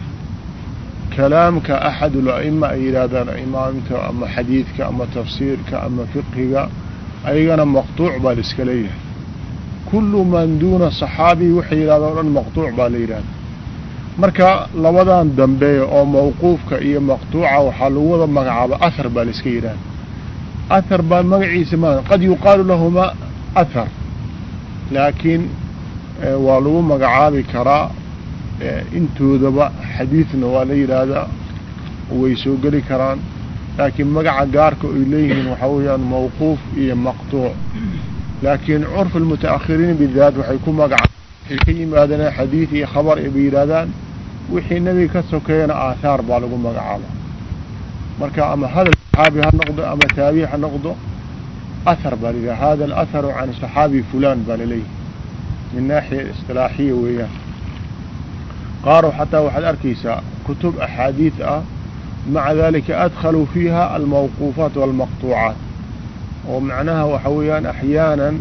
kalaamka axad ula'ima ay yidhaahdaan imaamka ama xadiidka ama tafsiirka ama fiqhiga ayagana maqtuuc baa la leeyahay. Kullu man duuna صaxaabi waxay yidhahdaan o dhan maqtuuc baa la yidhahda marka labadan dambeeya oo mawquufka iyo maqtuuca waxaa lagu wada magacaaba ahar baa la yidhahda ahar baa magaciisa ma qad yuqaalu lahumaa ahar laakiin waa lagu magacaabi karaa intoodaba xadiidna waa la yidhaahdaa way soo geli karaan. Laakiin magaca gaarka ay leeyihiin waxaa weeyaan mawquuf iyo maqtuuc laakiin curf almutaakhiriin bidaat waxay ku magaca waxay ka yimaadeen xadiid iyo khabar ay ba yidhaahdaan wixii nebiga ka sokeeyana aathaar baa lagu magacaaba marka ama hadal saxaabi ha noqdo ama taabici ha noqdo ahar baa la yidhaha hada alaharu can saxaabi fulan baa la leeyahay min naaxiya istilaaxiya weeyaan qaaro xataa waxaad arkaysaa kutub axaadiid ah maca dalika adkhaluu fiiha almawquufaat walmaqtuucaat oo macnaha waxa weeyaan axyaanan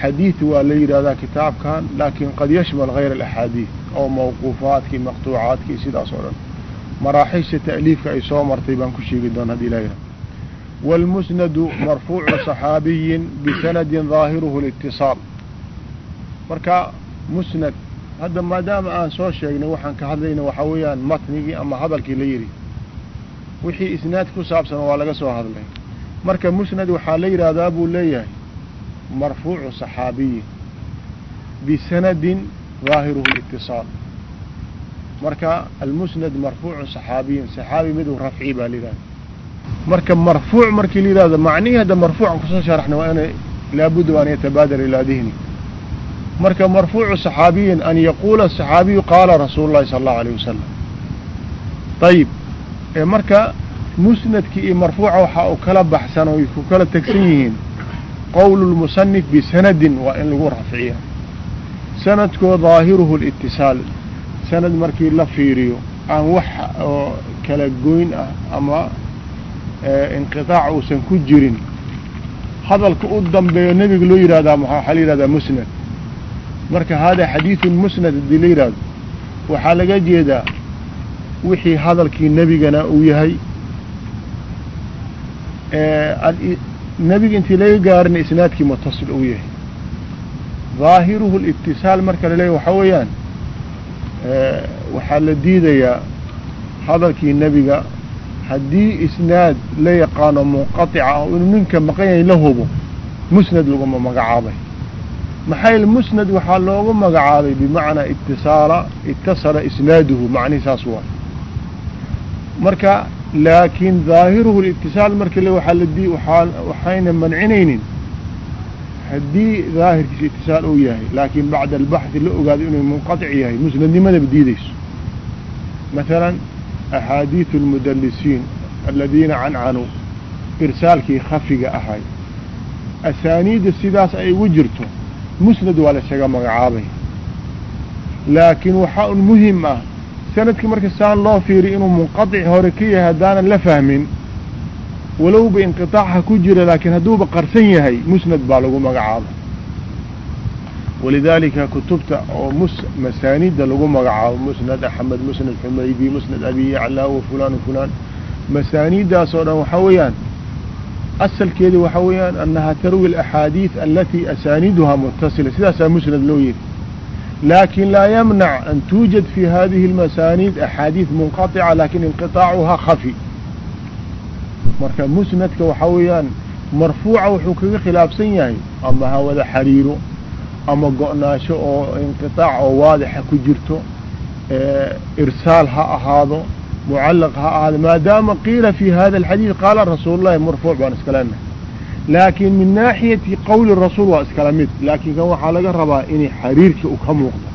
xadiid waa la yidhahdaa kitaabkan laakin qad yashmal hayr alaxaadiid oo mawquufaadkii maqtuucaadkii sidaas oo dhan maraaxisha ta'liifka ay soo martay baan ku sheegi doona hadii la yidhaha wاlmusnadu marfuucu صaxaabiyin bisanadin daahiruhu اlاtiصaal marka musnad hadda maadaama aan soo sheegnay waxaan ka hadlayna waxaa weeyaan matnigii ama hadalkii la yidhi. Wixii isnaad ku saabsan waa laga soo hadlay. Marka musnad waxaa la yidhaahdaa buu leeyahay marfuucu saxaabiyin bisanadin daahiruhu اlitiصaal marka almusnad marfuucu saxaabiyin saxaabi miduu rafci baa layidhahda marka marfuuc markii la yidhahdo macnihii hadda marfuucan ku soo sharaxna waa inay laabudda waa an yatabaadar ilaa dihni marka marfuucu صaxaabiyin an yaquula صaxaabiyu qaala rasuulu llahi sala allahu alayh wasalam ayib marka musnadki iyo marfuuca waxaa u kala baxsan oo ku kala tegsan yihiin qowl lmusanif bisanadin waa in lagu rafciya sanadkoo daahiruhu اlitisaal sanad markii la fiiriyo aan wax oo kala goyn ah ama inqiطaac uusan ku jirin hadalka u dambeeyo nebiga loo yihahdaa waxaa la yihahdaa musnad marka haadaa xadiidun musnad haddii la yidhaahdo waxaa laga jeedaa wixii hadalkii nebigana uu yahay. Nebiga intii laga gaarina isnaadkii mutasil uu yahay. Daahiruhu litisaal marka laleeya waxaa weeyaan waxaa la diidayaa hadalkii nebiga. Haddii isnaad la yaqaano munqaطica ah inuu ninka maqan yahay la hubo musnad laguma magacaabay maxaa yl musnad waxaa loogu magacaabay bimacnaa itisaala itasala isnaaduhu macnihi saas waay marka laakiin daahiruhu اlitisaal marka le waaa ladi waaa waxayna mancinaynin haddii daahirkiisa itisaal uu yahay laakiin bacda albaxthi la ogaado inuu munqaطic yahay musnadnimadaba diideyso maثala axaadiiثu اlmudalisiin aladiina cancanuu irsaalkii khafiga ahay asaaniidda sidaas ay ugu jirto musnad waa la isaga magacaabay. Laakiin waxaa un muhiim ah sanadka marka saan loo fiiriy inuu munqaطic hore ka yahay haddaanan la fahmin walowba inqiطaacha ku jira laakiin hadduuba qarsan yahay musnad baa lagu magacaabay. Walidaalika kutubta oo mus masaanida lagu magacaabo musnad axmed musnad xumaydi musnad abi yaclaa wa fulaan fulaan. Masaanidaas oo dhan waxaa weeyaan asalkeeda waxaa weeyaan annaha tarwi alaxaadiid alati asaaniduhaa mutasila sidaasaa musnad loo yiri laakin laa yamnac an tuujad fi hadihi اlmasaaniid axaadiid munqaطica lakin inqiطaacuhaa khafi marka musnadka waxaa weeyaan marfuuca wuxuu kaga khilaafsan yahay ama ha wada xariiro ama go-naasho oo inqiطaac oo waadixa ku jirto irsaal ha ahaado mucalaq ha ahaado maadaama qiila fi hada alxadiid qaala rasuul llahi marfuuc baan iska leenahay laakiin min naaxiyati qowli rasuul waa iskala mid laakiin kan waxaa laga rabaa inay xariirka u ka muuqdo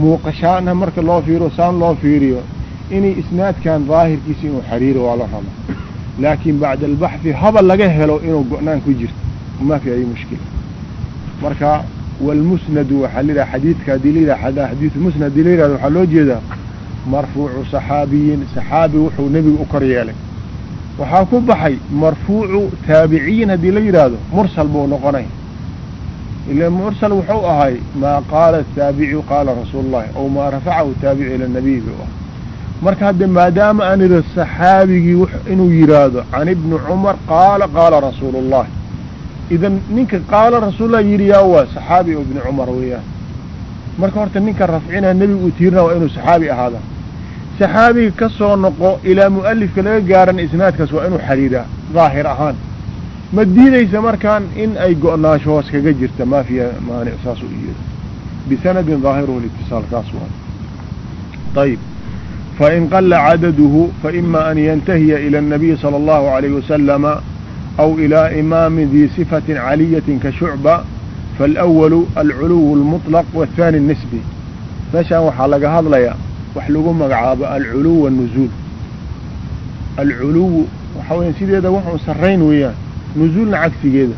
muuqashaana marka loo fiiriyo saan loo fiiriyo inay isnaadkan daahirkiisa inuu xariiro waa la rabaa laakiin bacda albaxthi haba laga helo inuu go-naan ku jirto ma fi ay mushkila marka wاlmusnadu waxaa la yidhaha xadiidka haddii la yidhaha xadiiثu musnad haddii la yihahdo waxaa loo jeedaa marfuucu saxaabiyin saxaabi wuxuu nebiga u kor yeelay waxaa ku baxay marfuucu taabiciyin haddii la yidhaahdo mursal buu noqonay. Ila mursal wuxuu ahay maa qaala taabiciyu qaala rasuulu llahi ow maa rafacahu taabicu ila nabiy buu ahay. Marka hadde maadaama aan idha saxaabigii inuu yidhaahdo can ibni cumar qaala qaala rasuulu idan ninka qaala rasuulullahi yidhi waa saxaabi ibni cumar weeyaan marka horta ninka rafcinaa nebiga uu tiirinaa waa inuu saxaabi ahaada saxaabiga ka soo noqo ilaa mu'alifka laga gaaran isnaadkaas waa inuu xariiraa daahir ahaan ma diidaysa markaan in ay go-naasho hoos kaga jirta maa fiiha maanic saas u iyado bisanadin daahiruhu litisaal kaas waa ayib fain qala cadaduhu faima an yantahiya ila الnabiy salى اllahu عalayh wasalama أو إلى إمام ذي صفة علية كشعبة فالأول العلو المطلق والثاني النسبي meeshaan waxaa laga hadlayaa wax lagu magacaabo alculuw wanuzuul alculuwu waxaa weya sideeda wuxuu sarrayn weeyaan nuzuulna cagsigeeda.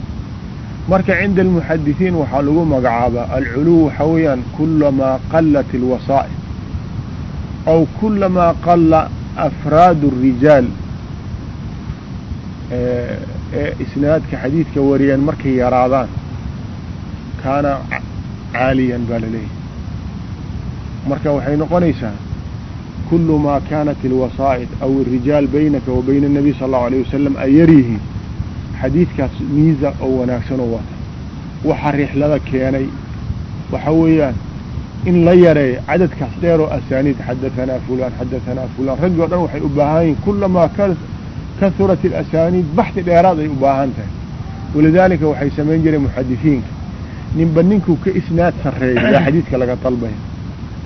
Marka cinda almuxadisiin waxaa lagu magacaabaa alculuw waxaa weeyaan kulamaa qalat alwasaa'il. Aw kulamaa qalla afraadu الrijaal ee isnaadka xadiidka wariyeen markay yaraadaan kaana caaliyan baa la leeyahay marka waxay noqonaysaa kulu maa kaanat alwasaa'id aw الrijaal baynaka wa bayna الnabiy sal اllahu alيه wasalam ay yar yihiin xadiidkaas miisa oo wanaagsan oo wata waxa rixlada keenay waxa weeyaan in la yareeyo cadadkaas dheer oo asaaniid xadahanaa fulan xadahanaa fulan raggi o dhan waxay u baahan yihin kulamaa kahurat اlasaniid baxdi dheeraad ay u baahan tahay walidaalika waxay samayn jireen muxadisiinka ninba ninkuu ka isnaad sarreeyo yaa xadiidka laga dalbaya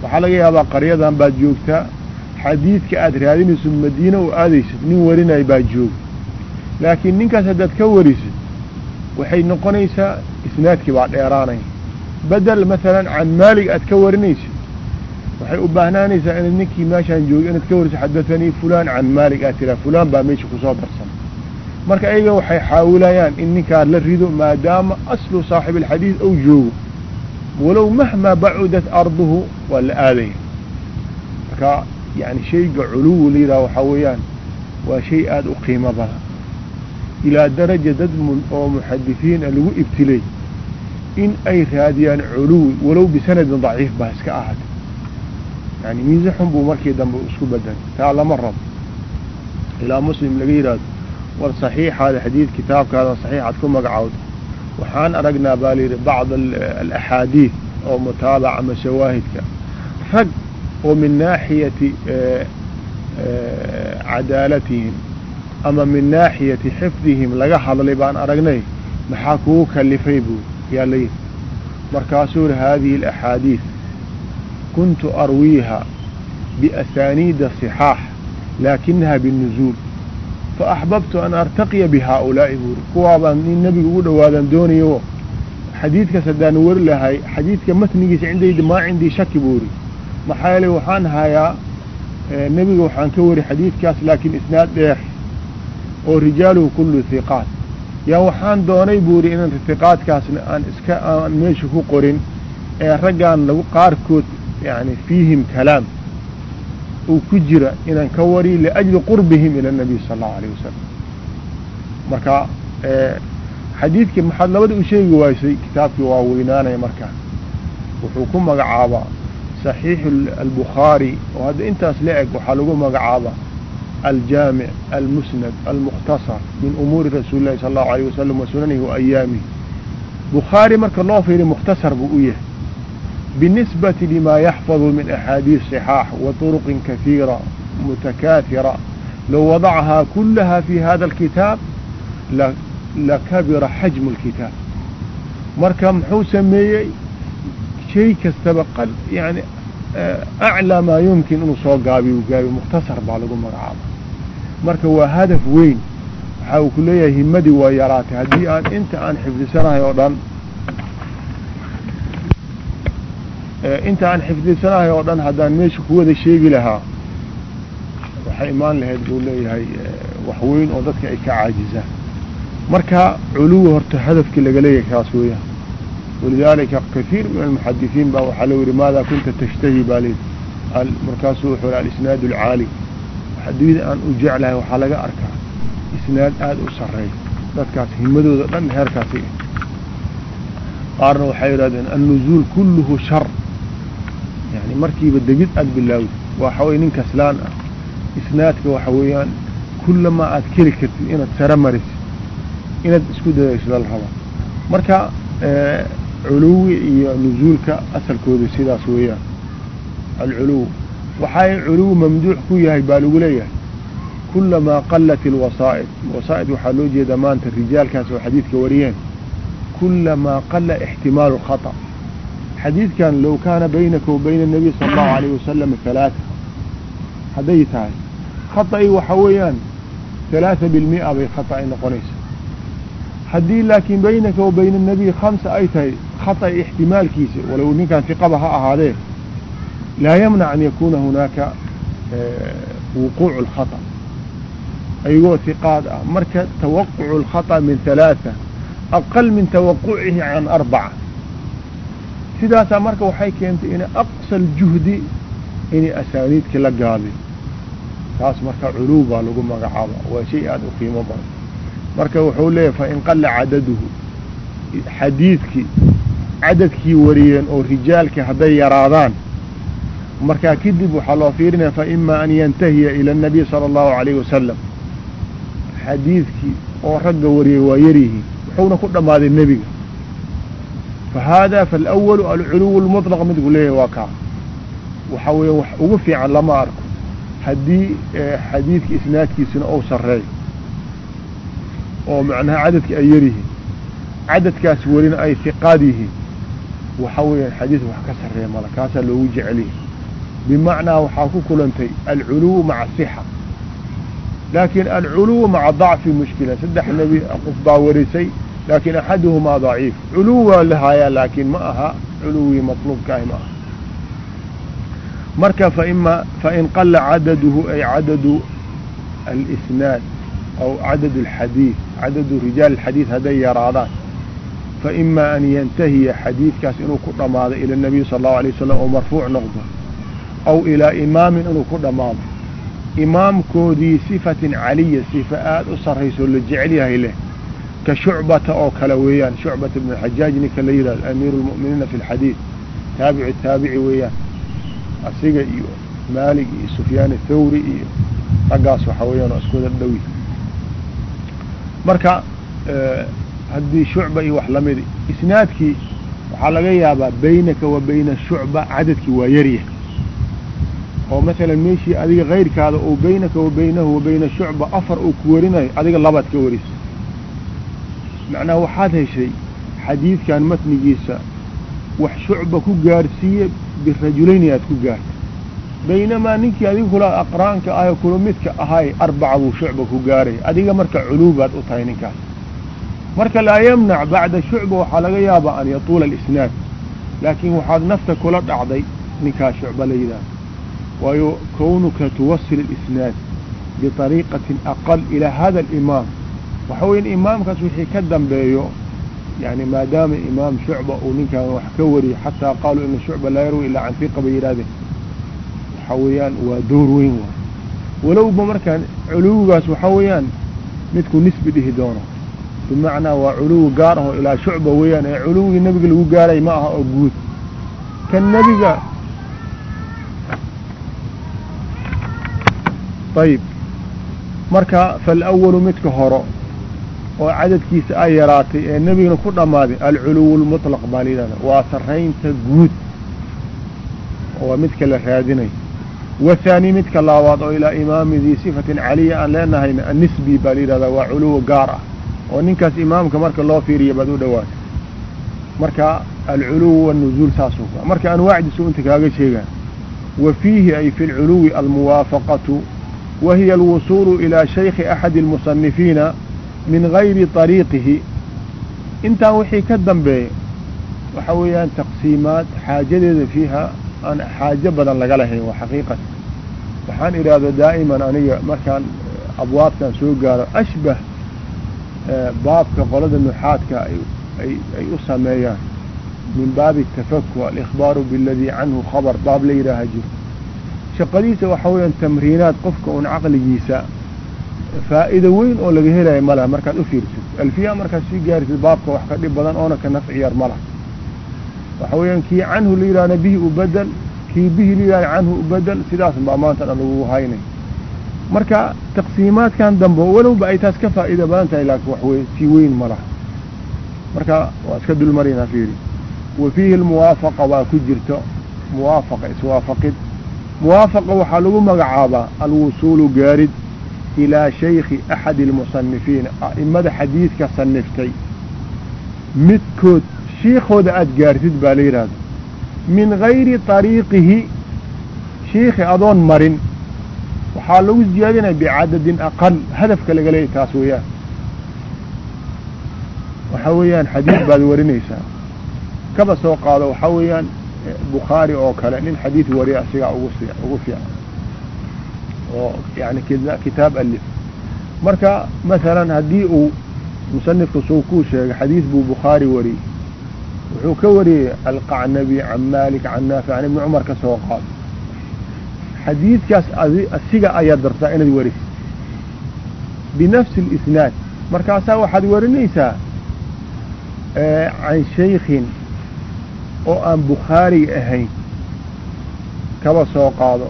waxaa laga yaabaa qaryadan baad joogtaa xadiidka aad raadinayso madiina oo aadaysid nin warinay baa jooga. Laakiin ninkaas haddaad ka warisid waxay noqonaysaa isnaadkii baa dheeraanaya bedel masalan can maalig aad ka warinaysid waxay u baahnaanaysaa inaad ninkii meeshaan jooga inaad ka warisid xadathanii fulaan can maalig aad tiraa fulaan baa meesha ku soo darsan. Marka ayaga waxay xaawilayaan in ninkaa la rido maadaama aslu saaxib alxadiid ou joogo. Walow mahmaa bacudat arduhu waa la aadaya. Marka yani shayga culuwi la yidhaha waxaa weeyaan waa shay aada u qiimo badan ilaa daraja dad oo muxadisiina lagu ibtilay in ay raadiyaan culuwi walow bisanadin daciif baa iska ahaatay yani miise buu markii dambe isku bedelay taa lama rabo ilaa muslim laga yidhaahdo war saxiixaada xadiid kitaabkaada saxiixaad ku magacawda waxaan aragnaa baa layidhi bacd alaxaadiid oo mutaabaca ama shawaahidka rag oo min naaxiyati cadaalatihim ama min naaxiyati xifdihim laga hadlay baan aragnay maxaa kugu kalifay buu yaa la yidhi markaasuu yihi hadihi alaxaadiid kuntu arwiiha biasaaniida صixaax laakinaha binuzuul faaxbabtu an artaqiya bihaaulaa'i buuri kuwaabaan in nebiga ugu dhowaadan doonayo xadiidkaas haddaan wari lahay xadiidka matnigiisa cindayda maa cindii shaki buuri maxaa yeelay waxaan hayaa nebiga waxaan ka wari xadiidkaas laakiin isnaad dheer oo rijaaluhu kullu hiqaat yaa waxaan doonay buuri inaan hiqaadkaasna aan iska aan meesha ku qorin ee raggaan lagu qaarkood yani fiihim kalaam uu ku jira inaan ka wariyo liajli qurbihim ila nabiy sala allahu alayh wasalam marka xadiidkii maxaad labada u sheegi waysay kitaabkii waa weynaanaya markaa wuxuu ku magacaabaa صaxiixu albukhaari oo hadda intaas la eg waxaa lagu magacaabaa aljaamic almusnad almukhtasar min umuuri rasuuli lahi sala allahu alayh wasalam wa sunanihi wa ayaamihi bukhaari marka loo fiiriy mukhtasar buu u yahay binisbati lima yaxfadu min axaadiis صixaax wa turuqin kahiira mutakaahira low wadacahaa kulaha fi hada alkitaab lakabira xajmu اlkitaab marka muxuu sameeyey shay kastaba yani aclaa maa yumkin inuu soo gaabiyo gaabiyo mukhtasar baa lagu magacaaba marka waa hadaf weyn waxa uu ku leeyahay himadii waa yaraatay haddii aan inta aan xifdisanahay oo dhan inta aan xifdisanahay oo dhan haddaan meesha ku wada sheegi lahaa waxay imaan lahayd buu leeyahay wax weyn oo dadka ay ka caajizaan marka culuwi horta hadafkii laga leeyahay kaas weeyaan walidaalika kahiir min almuxadisiin baa waxaa loo yihi maada kunta tashtahi baa leydi markaasuu wuxuu alisnaad alcaali xadiid aan u jeclahay waxaa laga arkaa isnaad aada u sarreeya dadkaas himadooda dhan heerkaasi qaarna waxay yidhahdeen annuzuul kulluhu shar yani markiiba degid aada bilaawd waxa weye nin kaslaan ah isnaadka waxa weeyaan kullamaa aad keli kartid inaad sare marisid inaad isku dadayso la raba marka culuwi iyo nusuulka asalkoodu sidaas weeyaan. Alculuw. Waxay culuw mamduuc ku yahay baa lagu leeyahay. Kulamaa qalat ilwasaa'id wasaa'id waxaa loo jeedaa maanta rijaalkaas oo xadiidka wariyeen. Kulamaa qala ixtimaalu khata. Xadiidkan low kaana baynaka wa bayna اnabiy sala allahu alayh wasalam halaata hadday tahay. Khata'i waxa weeyaan halaata bilmia bay khata noqonaysa haddii laakiin baynaka wa bayna اnabiy ay tahay khaطa'i ixtimaalkiisa walow ninkan hiqaba ha ahaadee laa yamnac an yakuna hunaaka wuquucu اlkhaطأ ayagoo hiqaad ah marka tawaqucu اlkhaطأ min ثalaaثa aqal min tawaqucihi can arbaca sidaasaa marka waxay keentay in aqsa اljuhdi inay asaaniidki la gaabin taas marka culuw baa lagu magacaaba waa shay aada u qiimo badan marka wuxuu leeyahy fain qala cadaduhu xadiidkii cadadkii wariyeen oo rijaalkii hadday yaraadaan. Markaa kadib waxaa loo fiirinaya fa ima an yantahiya ila annabiy sala allahu calayhi wasalam xadiidkii oo ragga wariyey waa yaryihiin wuxuuna ku dhammaaday nebiga. Fa haadaa faalwalu alculuwu lmutlaq midku leeyahay waa kaa. Waxaa weeya wax ugu fiican lama arko. Haddii eh, xadiidka isnaadkiisina ou sarreeyo oo macnaha cadadkii ay yaryihiin cadadkaas welina ay hiqaad yihiin waxa weeyaan xadiid wax ka sarreeya mala kaasaa loogu jecelyahay bimacnaa waxaa ku kulantay alculuw maca sixa. Laakiin alculuw maca dacfi mushkila saddex nebi qof baa warisay laakiin axaduhumaa daciif. Culuw waa lahaayaa laakiin ma aha culuwii matluubkaahi ma aha. Marka faima fain qala cadaduhu ay cadadu alisnaad aw cadad alxadiid cadadu rijaal alxadiid hadday yaraadaan faima an yantahiya xadiidkaas inuu ku dhammaado ila nabiy sala allahu alay wasalam oo marfuuc noqdo aw ilaa imaamin inuu ku dhammaado imaamkoodii sifatin caliya sifa aada u sarrayso la jecel yahay leh ka shucbata oo kale weeyaan shucbata ibn xajaaj ninka la yidhahdo amiiru lmu'miniina fi lxadiid taabici taabici weeyaan asiga iyo maalig iyo sufyaan athawri iyo raggaas waxa weeyaan oo iskuwada dhowi marka haddii shucba iyo wax lamidi isnaadkii waxaa laga yaabaa baynaka wa bayna shucba cadadkii waa yaryahay oo masalan meeshii adiga kayrkaada oo baynaka wa baynahu wa bayna shucba afar uu ku warinayo adiga labaad ka warisa macnaha waxaad heshay xadiidkan matnigiisa wax shucba ku gaarsiiye birajulayni aad ku gaartay baynamaa ninkii adiga kula aqraanka ah kula midka ahay arbaca buu shucba ku gaaray adiga marka culuubaad u tahay ninkaas marka laa yamnac bacda shucba waxaa laga yaabaa an yatuula alisnaad. Laakiin waxaad nafta kula dhacday ninkaas shucba la yidhahdo waayo kownuka tuwasil اlisnaad biطariiqatin aqal ilaa hada alimaam. Waxa weya imaamkaas wixii ka dambeeyo yani maadaama imaam shucba uu ninkan wax ka wariyo xataa qaaluu ina shucba laa yarwi ilaa can hiqa bay yidhahdeen waxa weeyaan waa door weyn waay. Walowba markaan culuwigaas waxa weeyaan midku nisbi dhihi doono bimacnaa waa culuwi gaar ahoo ilaa shucba weeyaan ee culuwigii nebiga lagu gaaray ma aha oo guud. Kan nebiga ayib marka faalawalu midka horo oo cadadkiisa ay yaraatay ee nebigana ku dhammaaday alculuw lmuطlaq baa la yidhahda waa sarraynta guud oo midka la raadinayo wathaani midka laabaad oo ilaa imaami dii sifatin caliya aan leenahayna annisbi baa la yidhahdaa waa culuw gaar ah oo ninkaas imaamka marka loo fiiriya baad u dhowaatay marka alculuw wanuzuul saasuu marka anwaacdiisu inta kaaga sheegaan. Wa fiihi ay fi lculuwi almuwaafaqatu wa hiya alwusuulu ilaa shaykhi axadi almusanifiina min gayri طariiqihi intaan wixii ka dambeeya waxa weeyaan taqsiimaad xaajadeeda fiiha aan xaajo badan laga lahayn waa xaqiiqat waxaan idhaahdo daa'iman aniga markaan abwaabtan soo gaaro ashbah baabka qolada nuxaadka ay u sameeyaan min baabi tafaku alikhbaaru biladii canhu khabar baab la yidhaaha jiro shaqadiisa waxa weeyaan tamriinaad qofka un caqligiisa faa'iida weyn oo laga helayo malaha markaad u fiirsid alfiya markaad sii gaarsid baabka wax ka dhib badan oona ka nafci yar malaha waxa weeyaan kii canhu la yidhahna bihi ubedel kii bihi la yidhahna canhu ubedel sidaas baa maanta dhan lagu haynay marka taqsiimaadkan dambe walowba ay taas ka faa'iida badan tahay laakiin wax wey sii weyn malaha marka waa iska dulmarina fiiri. Wa fiihi almuwaafaqa waa ku jirto. Muwaafaqa iswaafaqid. Muwaafaqa waxaa lagu magacaabaa alwusuulu gaarid ilaa shaykhi axadi almusanifiina a'imada xadiidka saniftay midkood shiikhooda aada gaartid baa la yidhahda min gayri طariiqihi shiikhi adoon marin waxaa lagu ziyaadinaya bicadadin aqal hadafka laga leeyay taas weeyaan. Waxaa weeyaan xadiid baad warinaysaa. Kaba soo qaado waxaa weeyaan bukhaari oo kale nin xadiid wariya asigaa ugu ugu fiican. Oo yani kitaab alif. Marka masalan haddii uu musanifku suu kuu sheegay xadiis buu bukhaari wariyey. Wuxuu ka wariyey alqacnabi can malik can naafic can ibni cumar ka soo qaad xadiidkaas asiga ayaad dartaa inaad warisid binafsi اlisnaad markaasaa waxaad warinaysaa can shaykhin oo aan bukhaariga ahayn. Kaba soo qaado.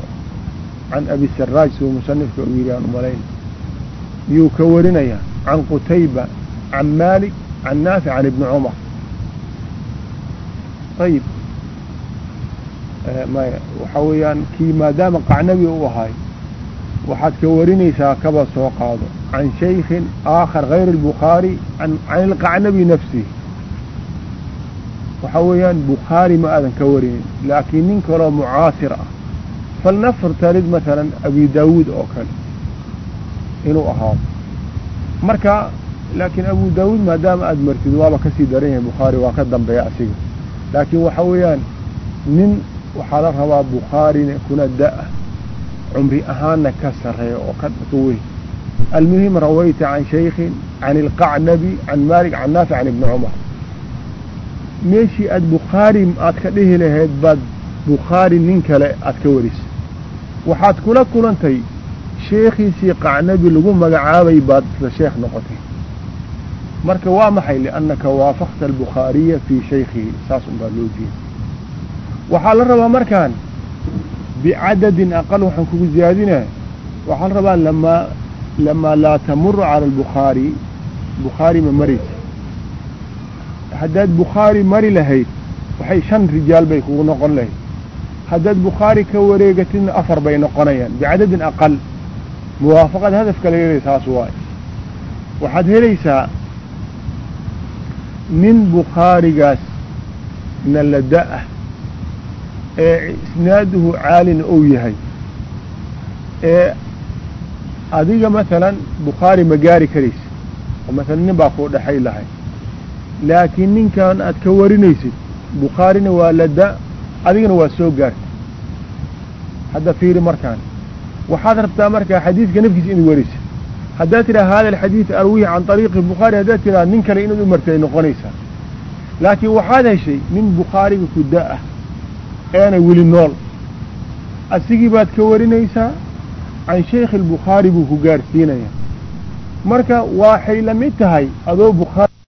Can abi saraaj suu musanifka u yidhi aan umalayn miyuu ka warinayaa can qutayba can malik can naafic can ibni cumar. Ayib maya waxaa weeyaan kii maadaama qacnabi u ahay waxaad ka warinaysaa kaba soo qaado. Can shaykhin aakhar gayr الbukhaari can ilqacnabi nafsihi waxaa weeyaan bukhaari ma aadan ka warinin laakiin nin kaloo mucaasir ah. Falnaftarid masalan abi daawuud oo kale inuu ahaado marka laakiin abu daawuud maadaama aada martid waaba ka sii daran yahay bukhaari waa ka dambeeya asiga. Laakiin waxaa weeyaan nin waxaa la rabaa bukhaarina kuna da'a cumri ahaanna ka sareeya oo ka weyn. Almuhim rawayta can shaykhin can ilqacnabi can malik can naafic can ibni cumar. Meeshii aad bukhaari aad ka dhihi lahayd baad bukhaari nin kale aad ka warisay waxaad kula kulantay sheekhiisii qacnabi lagu magacaabay baad isla sheekh noqotay. Marka waa maxay? Liannaka waafaqta albukhaariya fii shaykhihi saas un baa loo jeeda waxaa la rabaa markaan bicadadin aqal waxaan kugu ziyaadinaa waxaa la rabaa lamaa lamaa laa tamuru cala albukhaari bukhaari ma maraysa haddaad bukhaari mari lahayd waxay shan rijaal bay kugu noqon lahayd. Haddaad bukhaari ka wareegatidna afar bay noqonayaan. Bicadadin aqal. Muwaafaqad hadafka la yeelay saas waaye waxaad helaysaa nin bukhaarigaas nalada-ah ee isnaaduhu caalina ou yahay. Ee adiga masalan bukhaari ma gaari karaysid oo masalan nin baa kuu dhexay lahay. Laakiin ninkan aad ka warinaysid bukhaarina waa lada adigana waa soo gaartay. Hadda fiiri markaan waxaad rabtaa markaa xadiidka nafkiisa inaad warisid haddaad tidhaha hada alxadiid arwihi can طariiqi bukhaari haddaad tidhaha nin kale inaad u martay ay noqonaysaa. Laakiin waxaad heshay nin bukhaariga ku da'ah eena weli nool asigii baad ka warinaysaa can shaykhi اlbukhaari buu ku gaarsiinaya marka waxay la mid tahay adoo bukhaari